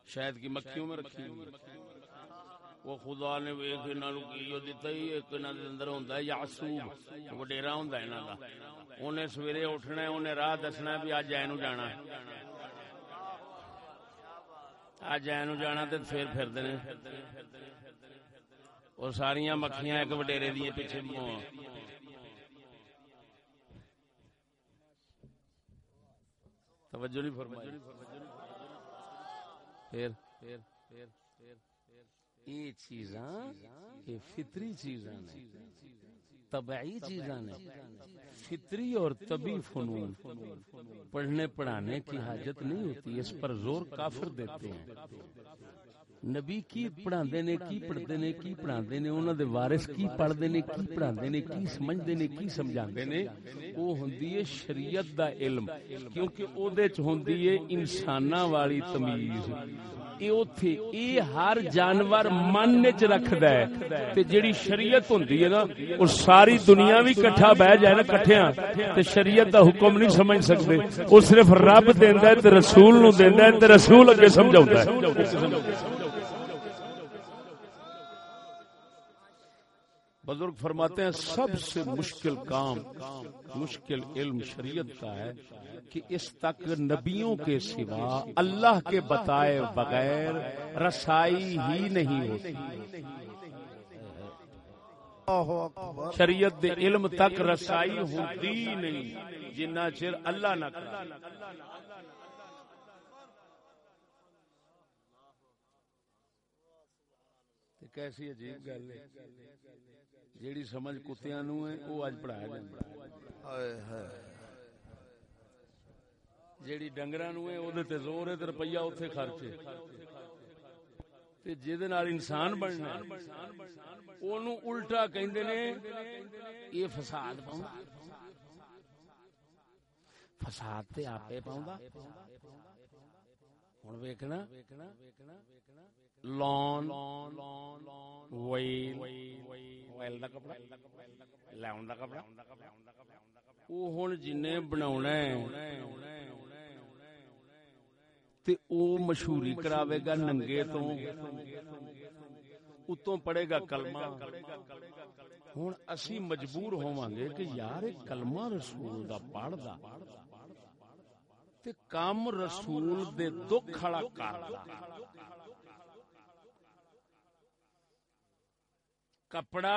شہد کی مکھیوں میں رکھی وہ خدا نے ویخ انہاں نو کی جو دتا ہی ایک انہاں دے اندر ہوندا ہے یعصوب۔ وڈیرا ہوندا ہے انہاں دا۔ اونے سویرے اٹھنا ہے اونے راہ دسنا بھی اج اینو جانا اج اینو جانا تے پھر پھردے نے وہ ساریاں مکھیاں ایک وڈیرے دی پیچھے توجہ نہیں فرمائی۔ پھر۔ پھر پھر پھر یہ چیزاں، یہ فطری چیزاں نے طبعی چیزاں نے۔ فطری اور طبی فنون۔ پڑھنے پڑھانے کی حاجت نہیں ہوتی، اس پر زور کافر دیتے ہیں۔ نبی کی پڑھاندے نے کی پڑھدے نے کی پڑھاندے نے، انہاں دے وارث کی پڑھدے نے کی پڑھاندے نے، کی سمجھدے نے، کی سمجھاندے نے۔ او ہوندی ہے شریعت دا علم، کیونکہ او دے چ ہوندی ہے انساناں والی تمیز۔ اے اوتھے اے ہر جانور من وچ رکھدا ہے تے جڑی شریعت ہوندی ہے نا او ساری دنیا وی اکٹھا بیٹھ جائے نا اکٹھیاں تے شریعت دا حکم نہیں سمجھ سکدے۔ او صرف رب دیندا ہے تے رسول نو دیندا ہے تے رسول اگے سمجھاوندا ہے۔ بزرگ فرماتے ہیں، سب سے مشکل کام، مشکل علم شریعت کا ہے کہ اس تک نبیوں کے سوا اللہ کے بتائے بغیر رسائی ہی نہیں ہوتی۔ شریعت دے علم تک رسائی ہوتی نہیں، جنہ چر اللہ نہ کرے۔ کیسی عجیب گل ہے۔ جیڑی سمجھ کتیاں نو ہے وہ اج پڑھایا جاندا ہے۔ جیڑی ڈنگراں نو ہے اودے تے زور ہے تے روپیہ اوتھے خرچ ہے تے جہدے نال انسان بننا اونوں الٹا کہندے نے یہ فساد پاؤں۔ فساد تے آپے پاؤں ہن ویکھنا۔ لون ویل ویل دا کپڑا لاؤن دا کپڑا او ہن جنے بناونا ہے تے او مشہوری کراوے گا ننگے تو اتوں پڑے گا کلمہ ہن اسی مجبور ہوواں گے کہ یار کلمہ رسول دا پڑھ دا تے رسول دے دکھ کھڑا کردا کپڑا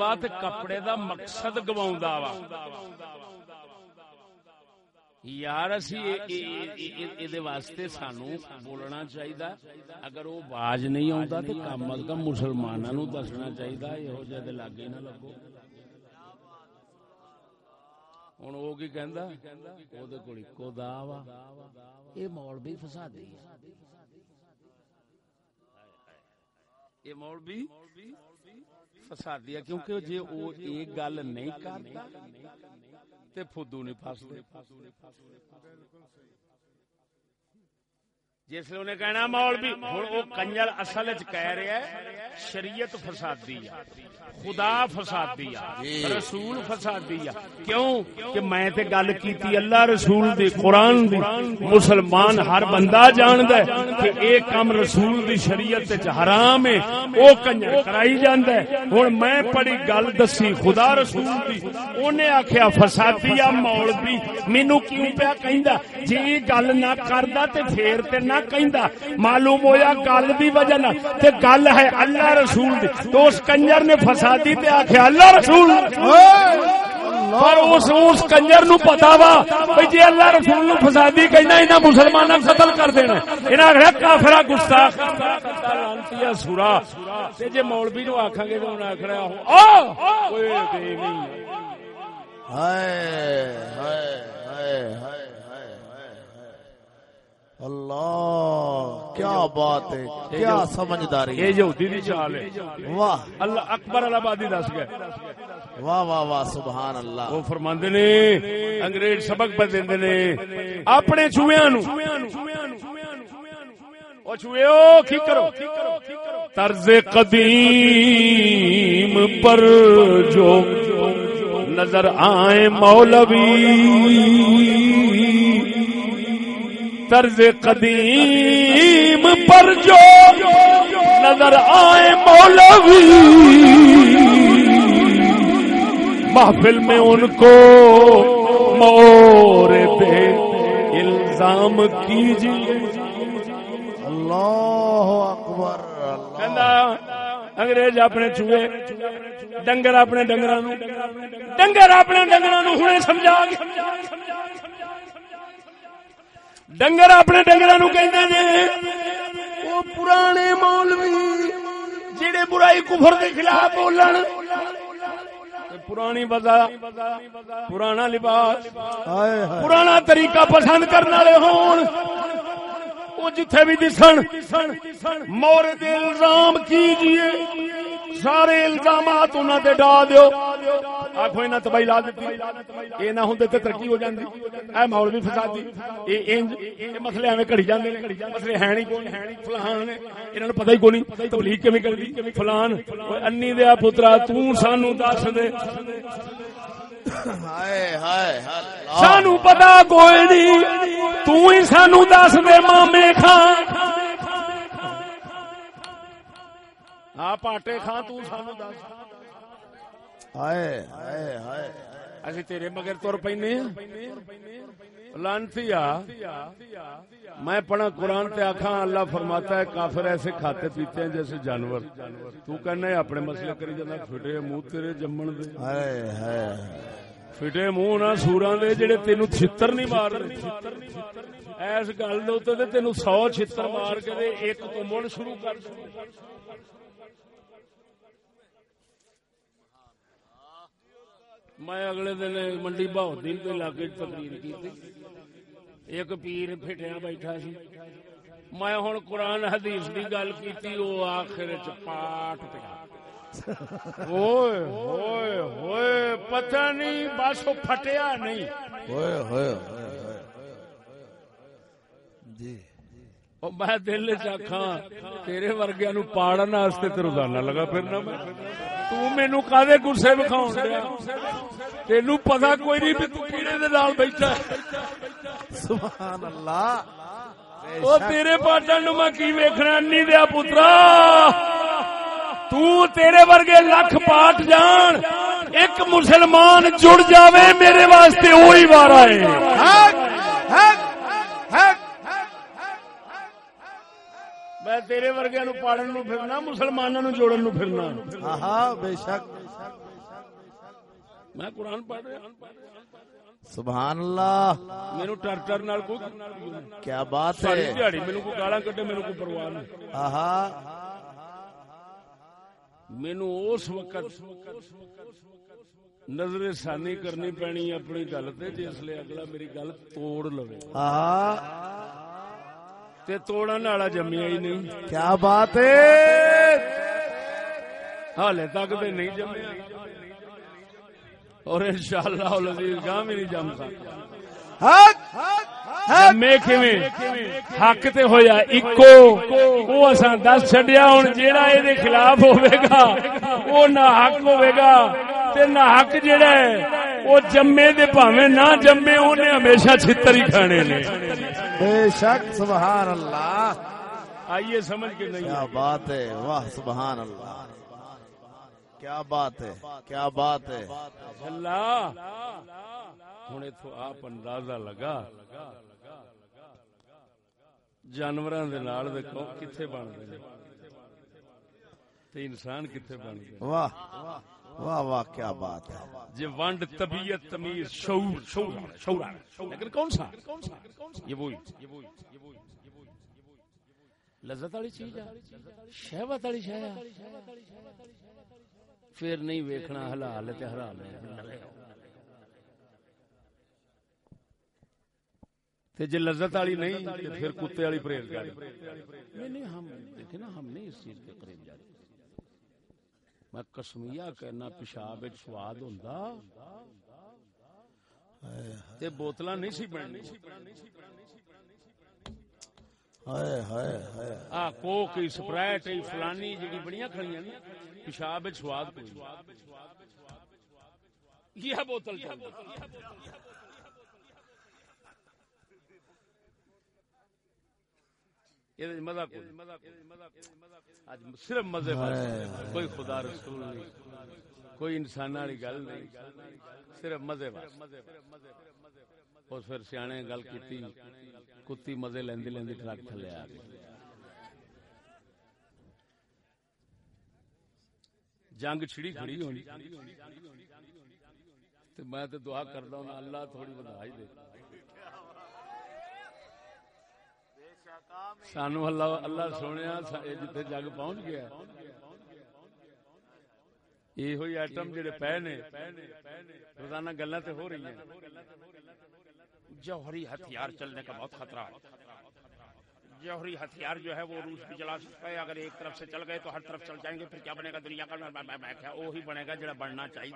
وا تے کپڑے دا مقصد گواوندا وا۔ یار اسی واسطے سانو بولنا چاہیے اگر وہ باز نہیں آتا تو کم از کم مسلمانوں نو دسنا چاہیے یہو جہ لاگے نہ لگو۔ ہوں وہ کی کہندا او دے کول اکو دا وا اے مولوی فسادی اے مولوی؟ فسادی کیونکہ جے او ایک گل نہیں کردا تے فدو نہیں پھسدے جس لیے انہیں کہنا مولوی ہن او کنجر اصل کہہ رہا ہے شریعت فسادی ہے خدا فسادی ہے رسول فسادی ہے۔ کیوں؟ کہ میں تے گل کیتی اللہ رسول دی قرآن دی مسلمان ہر بندہ جاندا ہے کہ اے کم رسول دی شریعت وچ حرام ہے او کنجر کرائی جاندا ہے۔ ہن میں پڑھی گل دسی خدا رسول دی اونے آکھیا فسادی ہے مولوی مینوں کیوں پیا کہندا؟ جے گل نہ کردا تے پھر تے نہ کہندا، معلوم ہویا گل دی وجہ نہ، تے گل ہے اللہ رسول دی۔ تو اس کنجر نے فسادی تے آکھیا، اللہ رسول! پر اس اس کنجر نو پتا وا بھئی جے اللہ رسول نو فسادی کہنا انہاں مسلماناں قتل کر دینا انہاں آکھیا کافرا گستاخ! لعنتیا سورا۔ تے جے مولوی نو آکھاں گے تے انہاں آکھنا او اوئے تے نہیں۔ ہائے ہائے ہائے ہائے۔ اللہ کیا بات ہے؟ کیا سمجھداری یہ یہودی دی چال ہے۔ واہ۔ اللہ اکبر الہبادی دس گئے۔ واہ واہ واہ سبحان اللہ۔ وہ فرماندے نے انگریز سبق پہ دیندے نے۔ اپنے چوہیاں نو۔ او چوہیو کی کرو؟ طرز قدیم پر جو نظر آئے مولوی۔ طرز قدیم پر جو نظر آئے مولوی محفل میں ان کو مور پہ الزام کیجیے۔ اللہ اکبر انگریز اپنے چوہے ڈنگر اپنے ڈنگراں نو ڈنگر اپنے نو ہنے سمجھا ڈنگر اپنے ڈنگراں نو نے او پرانے مولوی جڑے برائی کفر دے خلاف بولن تے پرانی وضع پرانا لباس ہائے ہائے پرانا طریقہ پسند کرنے والے ہون وہ جتھے بھی دسن مورد الزام کیجیے۔ سارے الزامات انہاں تے ڈا دیو۔ آکھو، انہاں تباہی لا دتی اے نہ ہوندے تے ترقی ہو جاندی۔ اے مولوی فسادی۔ اے انج، اے مسئلے ایویں کڑی جاندے نے۔ مسئلے ہے نہیں کوئی فلان نے۔ انہاں نوں پتہ ہی کوئی نہیں تبلیغ کیویں کردی فلان۔ اوے انی دیا پترا تو سانو دس دے۔ سانو پتا کوئی نہیں تو ہی سانو دس دے مامے خان ہاں پاٹے خان تو سانو دس ہائے ہائے ہائے اسی تیرے مگر تر پینے لانتی میں پڑھا قرآن تے آخا اللہ فرماتا ہے کافر ایسے کھاتے پیتے ہیں جیسے جانور۔ تو کہنا ہے اپنے مسئلے کری جانا پھٹے منہ تیرے جمن دے۔ فٹے منہ نہ سوراں دے جڑے تینو چھتر نہیں مار ایس گل دے اوتے تے تینو 100 چھتر مار کے تے ایک تو مڑ شروع کر دے۔ میں اگلے دن منڈی بہت دن کے علاقے تقریر کی ایک پیر پھٹیا بیٹھا سی میں ہوں قرآن حدیث کی گل کی وہ آخر چ پاٹ پیا ہوئے پتہ نہیں بس وہ پھٹیا نہیں جی میں دل چکھا تیرے ورگیا نو پاڑن واسطے تے روزانہ لگا پھرنا میں تو مینو کادے گسے بکھاؤن دیا کوئی نہیں بھی تو کیڑے دے نال بیٹھا سبحان اللہ او تیرے پاٹن نو میں کی ویکھنا؟ دیا پترا تو تیرے ورگے لکھ پاٹ جان ایک مسلمان جڑ جاوے میرے واسطے وہی وارا ہے۔ میں تیرے ورگے نو پاڑن نو پھرنا مسلماناں نو جوڑن نو پھرنا۔ ہاں ہاں بے شک۔ میں قرآن پڑھ رہا سبحان اللہ۔ میرے ٹر ٹر نال کوئی کیا بات ہے۔ دیہڑی میرے کو گالاں کڈے میرے کو پرواہ نہیں۔ آہا۔ مینو اس وقت نظر ثانی کرنی پینی اپنی گل تے جس لے اگلا میری گل توڑ لوے۔ آہا۔ تے توڑن والا جمیا ہی نہیں۔ کیا بات ہے۔ حالے تک تے نہیں جمیا۔ اور انشاءاللہ العزیز گاہ بھی نہیں جم سکتا حق! تے ہویا اکو او اساں دس چھڈیا ہن جیڑا اے دے خلاف ہوے گا او نہ حق ہوے گا تے نہ حق جیڑا ہے او جمے دے بھاویں نہ جمے اونے ہمیشہ چھتر ہی کھانے نے۔ بے شک سبحان اللہ۔ آئیے سمجھ کے نہیں کیا بات ہے واہ سبحان اللہ۔ کیا بات ہے؟ کیا بات ہے؟ اللہ ہن ایتھوں آپ اندازہ لگا جانوراں دے نال دیکھو کتھے بندے نے؟ تے انسان کتھے بن گئے واہ واہ واہ کیا بات ہے۔ یہ ونڈ طبیعت تمیز شعور شعور شعور۔ لیکن کون سا؟ یہ وہی۔ لذت والی چیز ہے شہوت والی شے پھر نہیں ویکھنا حلال تے حرام تے جے لذت والی نہیں تے پھر کتے والی پرہیزگاری نہیں نہیں ہم دیکھیں نا ہم نہیں اس چیز کے قریب جا رہے۔ میں کسمیا کہنا پیشاب وچ سواد ہوندا۔ تے بوتلاں نہیں سی بننی۔ آ کوک سپرائٹ فلانی جڑی بڑیاں کھڑیاں پیشاب وچ سواد کوئی یہ بوتل مزہ صرف مزے کوئی خدا رسول نہیں کوئی انسان والی گل نہیں صرف مزے اور پھر سیانے گل کیتی، کتی مزے لیندی لیندی ٹرک تھلے آ گئی۔ جنگ چھڑی کھڑی ہونی۔ تے میں تے دعا کردا ہوں، اللہ تھوڑی بدھائی دے۔ سانو اللہ اللہ سونیا جتھے جگ پہنچ گیا۔ یہ ہوئی ایٹم جڑے پے نے۔ روزانہ گلاں تے ہو رہی ہیں۔ جوہری ہتھیار چلنے کا بہت خطرہ ہے۔ جوہری ہتھیار جو ہے وہ روس بھی چلا سکتا ہے۔ اگر ایک طرف سے چل گئے تو ہر طرف چل جائیں گے، پھر کیا بنے گا؟ دنیا کا وہی بنے گا جڑا بننا چاہیے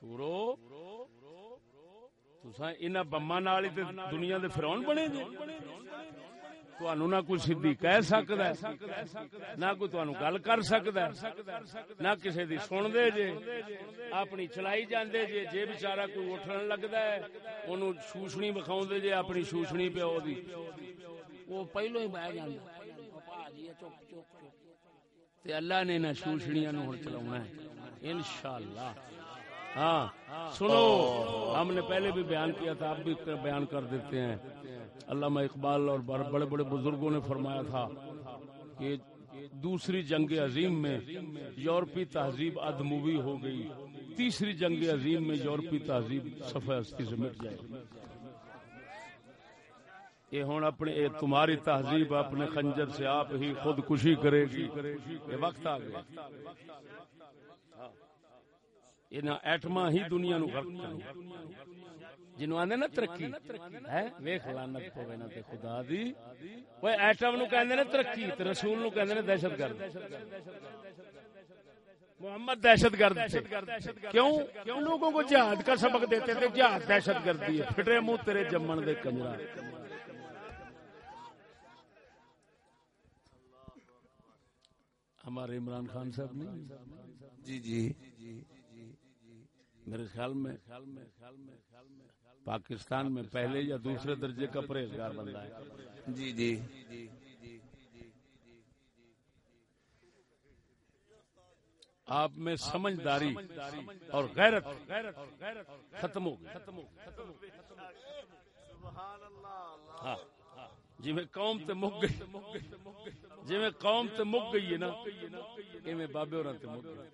سورو تساں انہاں بماں نال دنیا دے فرعون بنے جے تانوں نہ کوئی کہہ سکدا ہے نہ کوئی گل کر سکدا ہے نہ کسے دی سن دے جے اپنی چلائی جاندے جے جے بیچارہ کوئی اٹھن لگدا ہے اونوں شوشنی بکھاوندے جے اپنی شوشنی پیو دی وہ پہلو ہی بہ جاندا تے اللہ نے نہ شوشنیاں نو ہن چلاونا ہے انشاءاللہ ہاں سنو ہم نے پہلے بھی بیان کیا تھا اب بھی بیان کر دیتے ہیں علامہ اقبال اور بڑے بڑے بزرگوں نے فرمایا تھا کہ دوسری جنگ عظیم میں یورپی تہذیب ادموی ہو گئی، تیسری جنگ عظیم میں یورپی تہذیب صفحہ ہستی سے مٹ جائے۔ یہ ہوں اپنے تمہاری تہذیب اپنے خنجر سے آپ ہی خودکشی کرے گی۔ یہ وقت آ گیا۔ انہاں ایٹما ہی دنیا نو غرق کرنا جنوں آندے نا ترقی، ہے؟ ویکھ لعنت پوے نا تے خدا دی۔ اوے ایٹم نو کہندے نے ترقی، تے رسول نو کہندے نے دہشت گرد۔ محمد دہشت گرد کیوں؟ کیوں لوگوں کو جہاد کا سبق دیتے تھے؟ جہاد دہشت گردی ہے۔ پھٹے منہ تیرے جمن دے کنجرا۔ ہمارے عمران خان صاحب نہیں؟ جی جی۔ میرے خیال میں پاکستان میں پہلے یا دوسرے درجے کا پرہیزگار بندہ ہے۔ جی جی۔ آپ میں سمجھداری اور غیرت ختم ہو گئی۔ ہاں۔ جی قوم تے مک گئی جی قوم تے مک گئی ہے نا ایویں بابے تے مک گئی۔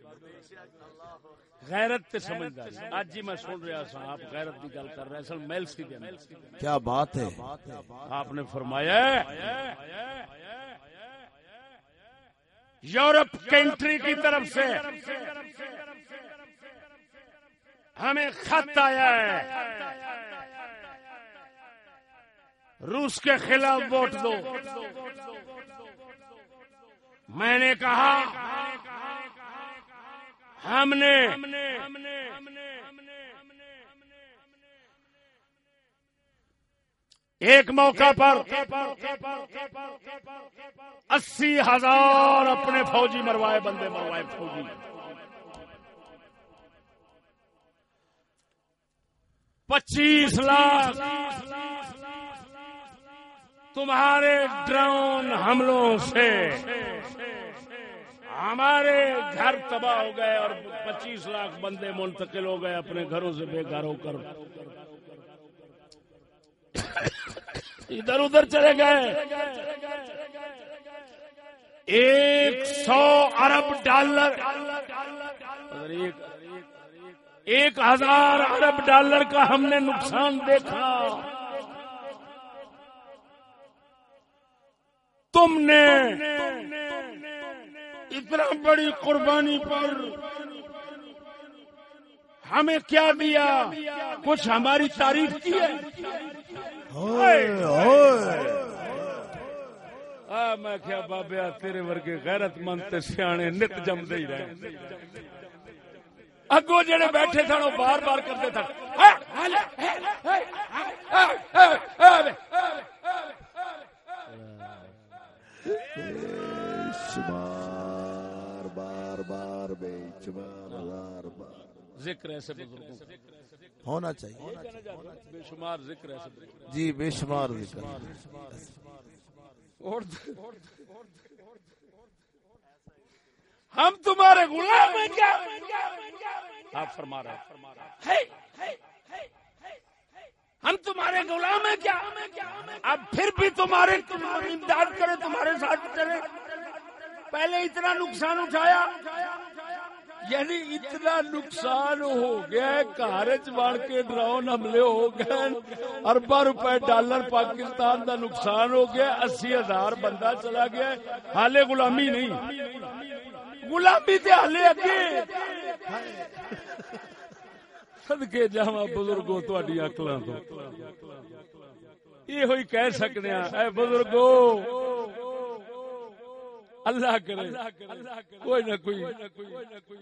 غیرت تے اج جی میں سن رہا سا آپ غیرت کی گل کر رہے دے اندر۔ کیا بات ہے؟ آپ نے فرمایا یورپ کنٹری کی طرف سے ہمیں خط آیا ہے۔ روس کے خلاف ووٹ دو۔ میں نے کہا، ہم نے ایک موقع پر اسی ہزار اپنے فوجی مروائے، بندے مروائے فوجی۔ پچیس لاکھ۔ تمہارے ڈرون حملوں سے ہمارے گھر تباہ ہو گئے اور پچیس لاکھ بندے منتقل ہو گئے اپنے گھروں سے بے گھر ہو کر ادھر ادھر چلے گئے ایک سو ارب ڈالر ایک ایک ہزار ارب ڈالر کا ہم نے نقصان دیکھا تم نے اتنا بڑی قربانی پر ہمیں کیا دیا کچھ ہماری تعریف کی ہے میں کیا بابیا تیرے ورگے غیرت مند تے سیانے نت جمدے ہی رہے اگو جڑے بیٹھے سن وہ بار بار کرتے تھے شمار بار بار بے شمار ہزار بار۔ ذکر ایسے بزرگوں ہونا چاہیے۔ بے شمار ذکر ایسے جی بے شمار ذکر اور ہم تمہارے غلام ہیں۔ کیا آپ فرما رہے ہیں۔ ہم تمہارے غلام ہیں کیا؟ اب پھر بھی تمہارے امداد کرے، تمہارے ساتھ چلے۔ پہلے اتنا نقصان اٹھایا یعنی اتنا نقصان ہو گیا کارج بڑھ کے ڈراؤن حملے ہو گئے اربا روپے ڈالر پاکستان دا نقصان ہو گیا اسی ہزار بندہ چلا گیا حالے غلامی نہیں۔ غلامی تے حالے اگے۔ صدقے جاواں بزرگوں تہاڈی عقلاں تو یہ ہوئی کہہ سکنے اے بزرگو اللہ کرے کوئی نہ کوئی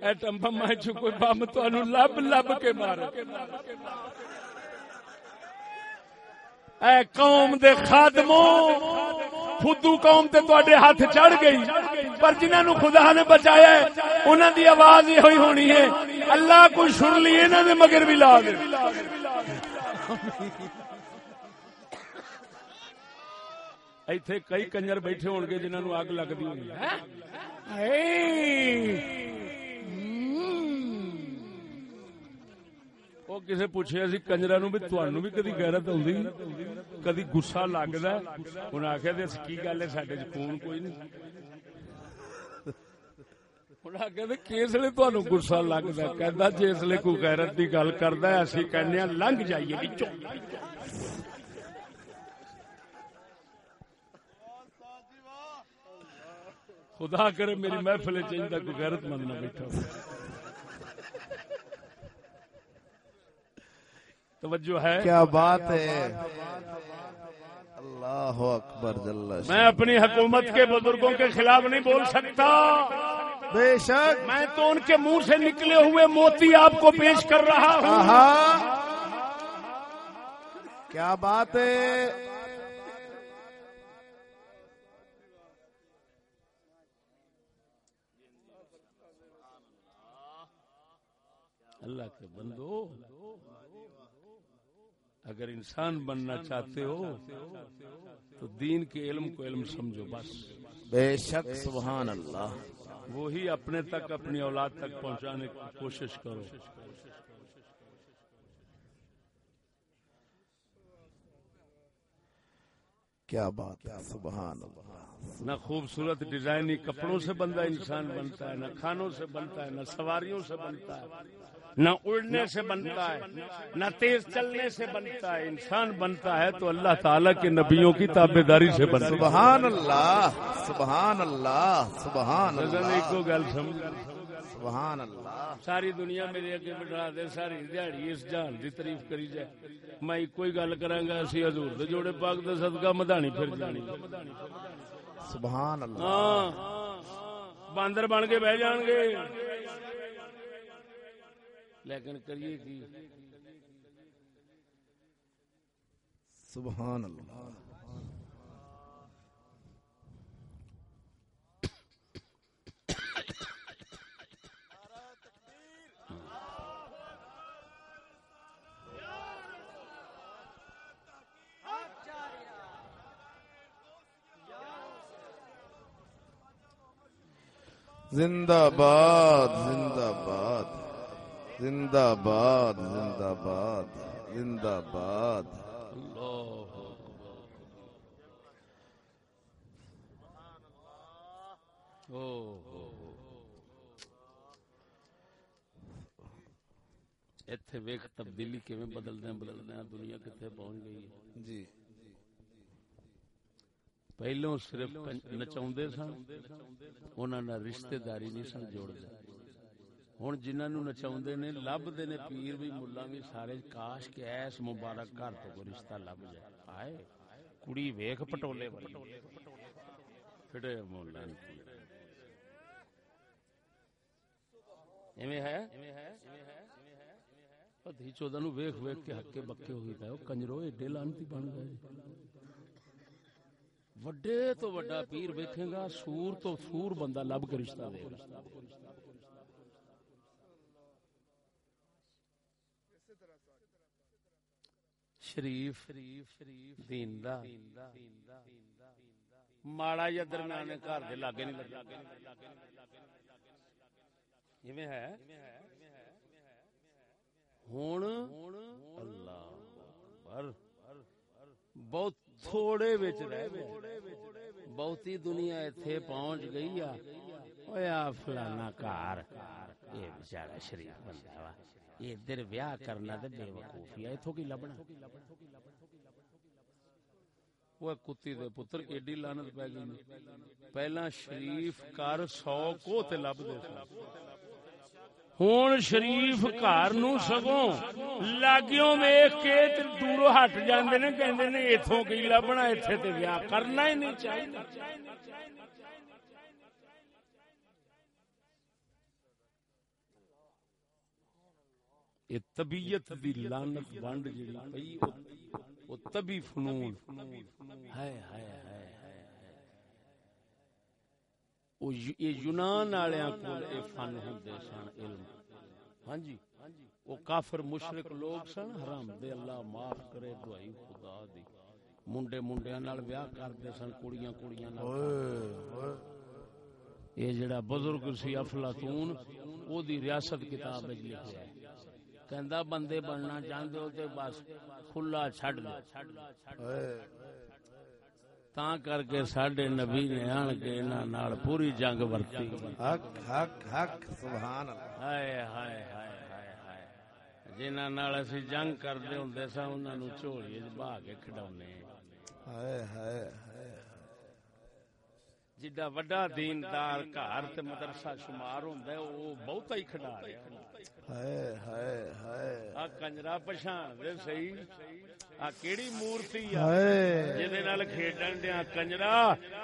ایٹم بم کوئی بم تانوں لب لب کے مارے اے قوم دے خادموں فدو قوم تے تواڈے ہاتھ چڑھ گئی، پر جنہاں نو خدا نے بچایا ہے، انہاں دی آواز یہ ہوئی ہونی ہے، اللہ کو سن لی انہاں دے مگر بھی لا دے ایتھے کئی کنجر بیٹھے ہون گے جنہاں نو اگ لگدی ہونی ہاں؟ ہاں؟ ہاں؟ وہ کسے پوچھے سی کنجرا نو بھی تہن کدی غیرت آدھی کدی گسا لگتا انہیں آخیا کی گل ہے سڈے خون کوئی نہیں انہیں آخیا کس لگتا کہتا جس کوئی غیرت کی گل کرتا اسی کہنے لنگ جائیے خدا کرے میری محفل چاہیے کوئی غیرت مند نہ بیٹھا توجہ ہے؟ کیا بات ہے؟ اللہ اکبر جل میں اپنی حکومت کے بزرگوں کے خلاف نہیں بول سکتا۔ بے شک۔ میں تو ان کے منہ سے نکلے ہوئے موتی آپ کو پیش کر رہا ہوں۔ کیا بات ہے؟ اللہ کے بندو۔ اگر انسان بننا چاہتے ہو تو دین کے علم کو علم سمجھو بس۔ بے شک سبحان اللہ۔ وہی اپنے تک اپنی اولاد تک پہنچانے کی کوشش کرو۔ کیا بات ہے؟ سبحان اللہ۔ نہ خوبصورت ڈیزائنی کپڑوں سے بندہ انسان بنتا ہے نہ کھانوں سے بنتا ہے نہ سواریوں سے بنتا ہے نہ اڑنے سے بنتا ہے نہ تیز چلنے سے بنتا ہے انسان بنتا ہے تو اللہ تعالیٰ کے نبیوں کی تابے داری سے بنتا ہے۔ سبحان اللہ سبحان اللہ سبحان اللہ۔ کو گل سمجھ۔ سبحان اللہ۔ ساری دنیا میرے اگے بٹھا دے ساری دیہڑی اس جہان دی تعریف کری جائے۔ میں کوئی گل کراں گا اسی حضور دے جوڑے پاک دے صدقہ مدانی پھر جانی۔ سبحان اللہ۔ ہاں۔ باندر بن کے بہ جان گے۔ لیکن کریے کی؟ سبحان اللہ۔ زندہ باد زندہ باد زندہ باد زندہ باد زندہ باد۔ اتنے ویخ تبدیلی کیویں بدلدیا بدلدیا دنیا کتنے پہنچ گئی ہے؟ جی۔ پہلو صرف نچاؤندے سن انہاں نال رشتہ داری نہیں سن جوڑدے ہن جنہاں نو نے لبدے نے پیر بھی ملا بھی سارے کاش کہ ایس مبارک گھر تو کوئی رشتہ لب جائے آئے کڑی ویکھ پٹولے والی پھٹے مولا نہیں ایویں ہے پتہ چودہ نو ویکھ ویکھ کے ہکے بکے ہوئی او کنجرو ایڈے لانتی بن گئے وڈے تو وڈا پیر ویکھے گا، سور تو سور بندہ لب کے رشتہ دے گا۔ شریف، دین ماڑا یا درمیانے گھر دے لاگے نہیں لگا ایویں ہے؟ ہن اللہ بہت تھوڑے وچ رہ گئے بہتی دنیا ایتھے پہنچ گئی آ اوے آ فلانا کار اے بیچارہ شریف بندہ وا ادھر ویاہ کرنا تے بے وقوفی ایتھوں کی لبنا وہ کتی دے پتر ایڈی لعنت پہ گئی پہلا شریف کر سو کو تے لب دے ہوں شریف گھر نو سگوں لاگیوں ویخ کے تے دوروں ہٹ جاندے نے کہندے نے ایتھوں کی لبنا ایتھے تے ویاہ کرنا ہی نہیں چاہیے یہ طبیعت دی لعنت ونڈ جڑی پئی او طبی فنون ہائے ہائے ہائے او یہ یونان والےاں کول اے فن ہوندے سن، علم۔ ہاں جی۔ وہ کافر مشرک لوگ سن، حرام دے اللہ معاف کرے دعائی خدا دی۔ منڈے منڈیاں نال ویاہ کردے سن، کڑیاں کڑیاں نال۔ یہ جڑا بزرگ سی افلاطون او دی ریاست کتاب وچ لکھیا ہے۔ کہندا بندے بننا چاہندے ہو تے بس کھلا چھڈ دو تاں کر کے ساڈے نبی نے آن کے انہاں نال پوری جنگ ورتی۔ حق حق حق سبحان اللہ۔ ہائے ہائے ہائے ہائے ہائے۔ جنہاں نال اسی جنگ کردے ہوندے سا انہاں نو جھولی وچ کے کھڈاونے ہائے ہائے ہائے۔ جڈا وڈا دیندار گھر تے مدرسہ شمار ہوندا ہے او بہتا ہی کھڈا رہا ہائے آ کنجرا پਛਾਣ دے آ کیڑی مورتی آ؟ نال کھیڈن دیا کنجرا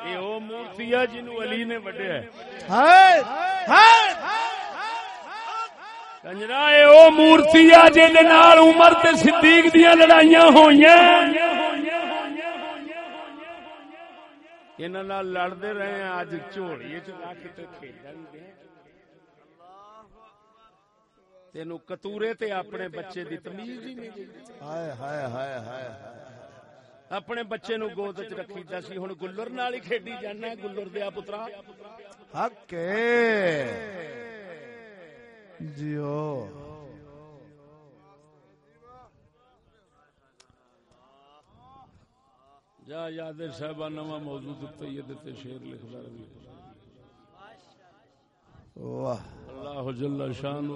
اے او مورتی آ جنوں علی نے وڈیا۔ ہے ہائے ہائے۔ کنجرا اے او مورتی آ جہدے نال عمر تے صدیق دیاں لڑائیاں ہوئیاں۔ انہاں نال لڑدے رہے ہیں اج جھوڑی وچ رکھ تے کھیڈن دے۔ تینو کتورے تے اپنے بچے دی تمیز ہی نہیں ہائے ہائے ہائے ہائے اپنے بچے نو گود وچ رکھیدا سی ہن گلر نال ہی کھیڈی جانا ہے گلر دیا پترا۔ حق جیو۔ جا یاد صاحبہ نواں موضوع دتا یہ دتے شعر لکھدا رہی۔ اللہ جل شانہ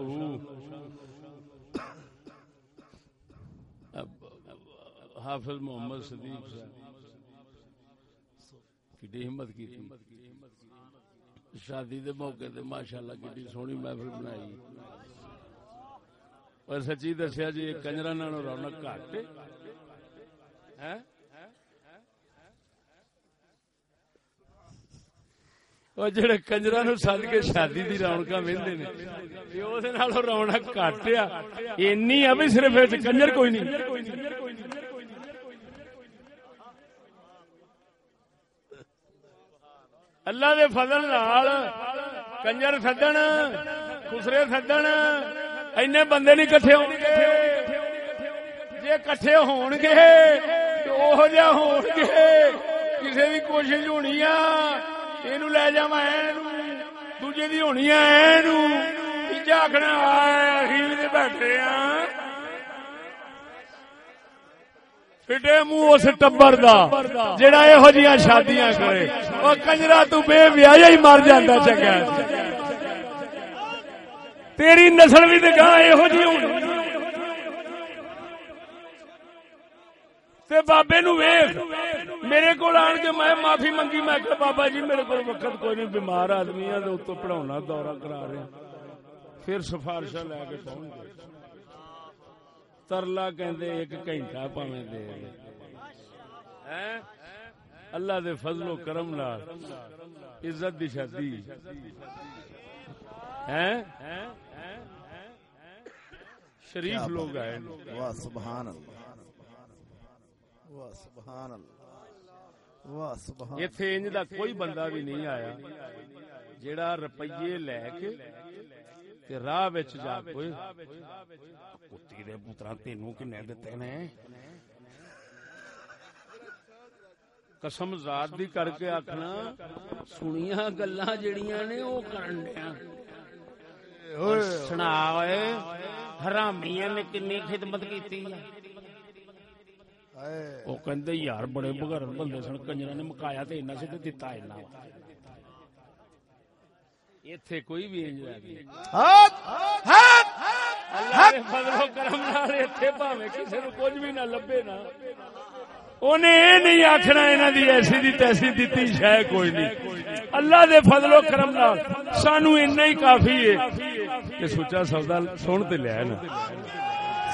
حافظ محمد صدیق صاحب۔ کڈی ہمت کی شادی دے موقع تے ماشاءاللہ کڈی سونی محفل بنائی۔ پر سچی دسیا جی کنجرا نالوں رونق گھٹ ہے ہاں؟ وہ جڑے کنجرا نو سد کے شادی دی رونقاں ویندے نے یہ رونق گھٹ آ صرف کنجر کوئی نہیں اللہ دے فضل نال کنجر سدن خسرے سدن اینے بندے نہیں کٹھے ہون گے جے کٹھے ہون گے تے اوہو جہا ہون گے کسے دی کوشش ہونی آ اینو لے جاواں اینو دوجے دی ہونی آ اینو تیجا بیٹھے ہاں فٹے منہ اس ٹبر دا جڑا یہو جیاں شادیاں کرے او کنجرا تو بے ویاہیا ہی مر جاندا چنگا تیری نسل بھی تے گاں یہو جی ہونی تے بابے نو ویکھ، میرے کول آن کے میں معافی منگی، میں کہ بابا جی میرے کول وقت کوئی نہیں، بیمار آدمی ہے تو اتوں پڑھاونا، دورہ کرا رہے ہیں۔ پھر سفارشاں لے کے پہنچ گئے ترلا کہندے، ایک گھنٹہ پاویں دے دے۔ ہیں؟ اللہ دے فضل و کرم نال عزت دی شادی۔ ہیں؟ شریف لوگ آئے۔ واہ، سبحان اللہ۔ واہ سبحان اللہ واہ سبحان ایتھے انج دا کوئی بندہ بھی نہیں آیا جیڑا روپیے لے کے تے راہ وچ جا کوئی۔ کتی دے پترا تینوں کنے دتے نے۔ قسم ذات دی کر کے آکھنا سنیاں گلاں جڑیاں نے او کرن دیاں سنا حرامیاں نے کنی خدمت کیتی۔ ہے ہائے وہ کہندے یار بڑے بغیر بندے سن کنجرا نے مکایا تے انہاں سے تے دتا انہاں ایتھے کوئی بھی انج گئی۔ حق! حق! اللہ فضل و کرم نال ایتھے بھاویں کسے نو کچھ بھی نہ لبے نا۔ اونے اے نہیں آکھنا انہاں دی ایسی دی تیسی دتی شے کوئی نہیں۔ اللہ دے فضل و کرم نال سانو اتنا ہی کافی ہے۔ کہ سوچا سودا سن تے لیا نا۔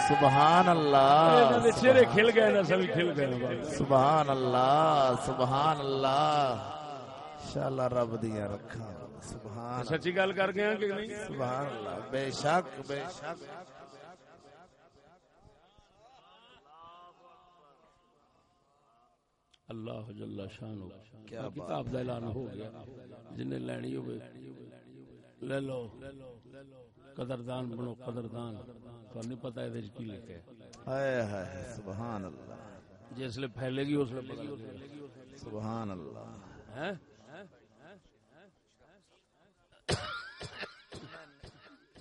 سبحان اللہ دے چہرے کھل گئے نا سبھی کھل گئے سبحان اللہ سبحان اللہ انشاءاللہ رب دیا رکھا۔ سبحان سچی گل کر گیا کہ نہیں؟ سبحان اللہ بے شک بے شک۔ اللہ جل شان کیا کتاب دا اعلان ہو گیا۔ جن لینی ہوے لے لو۔ قدردان بنو قدردان۔ تو نہیں ہے کی ہائے ہائے سبحان اللہ۔ جس لے پھیلے گی اس لے پتہ سبحان اللہ۔ ہیں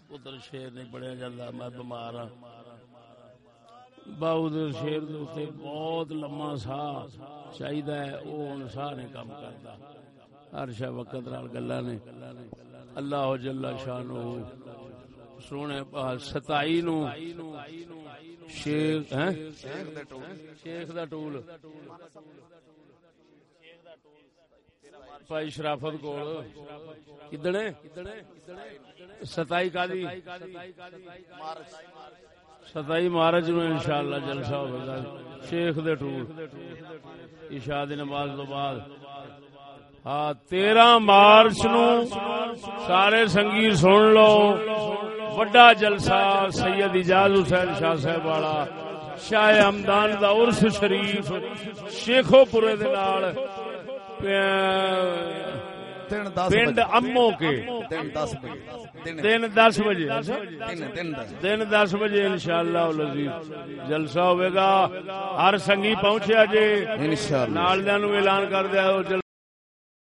ادھر شیر نہیں پڑھیا جاتا میں بیمار ہاں۔ باؤ شیر دے اوتے بہت لما سا چاہیے سا نہیں کام کرتا ہر شا وقت نال گلا نے۔ اللہ جل شان سونے پاس ستائی نو۔ Sheikh Sheikh the tool. پائی شرافت کو کدنے؟ ستائی کالی۔ ستائی مارچ نو اللہ جلسہ ہوگا۔ شیخ دے ٹول۔ عشاء دی نماز تو بعد۔ تیرہ مارچ نو سارے سنگھی سن لو وڈا جلسہ سید اجاز حسین شاہ صاحب والا شاہ امدان دا عرس شریف شیخو پورے دے نال پنڈ امو کے دن دس بجے دن دس بجے ان شاء اللہ جلسہ ہوئے گا ہر سنگھی پہنچیا جی نال اعلان کر دیا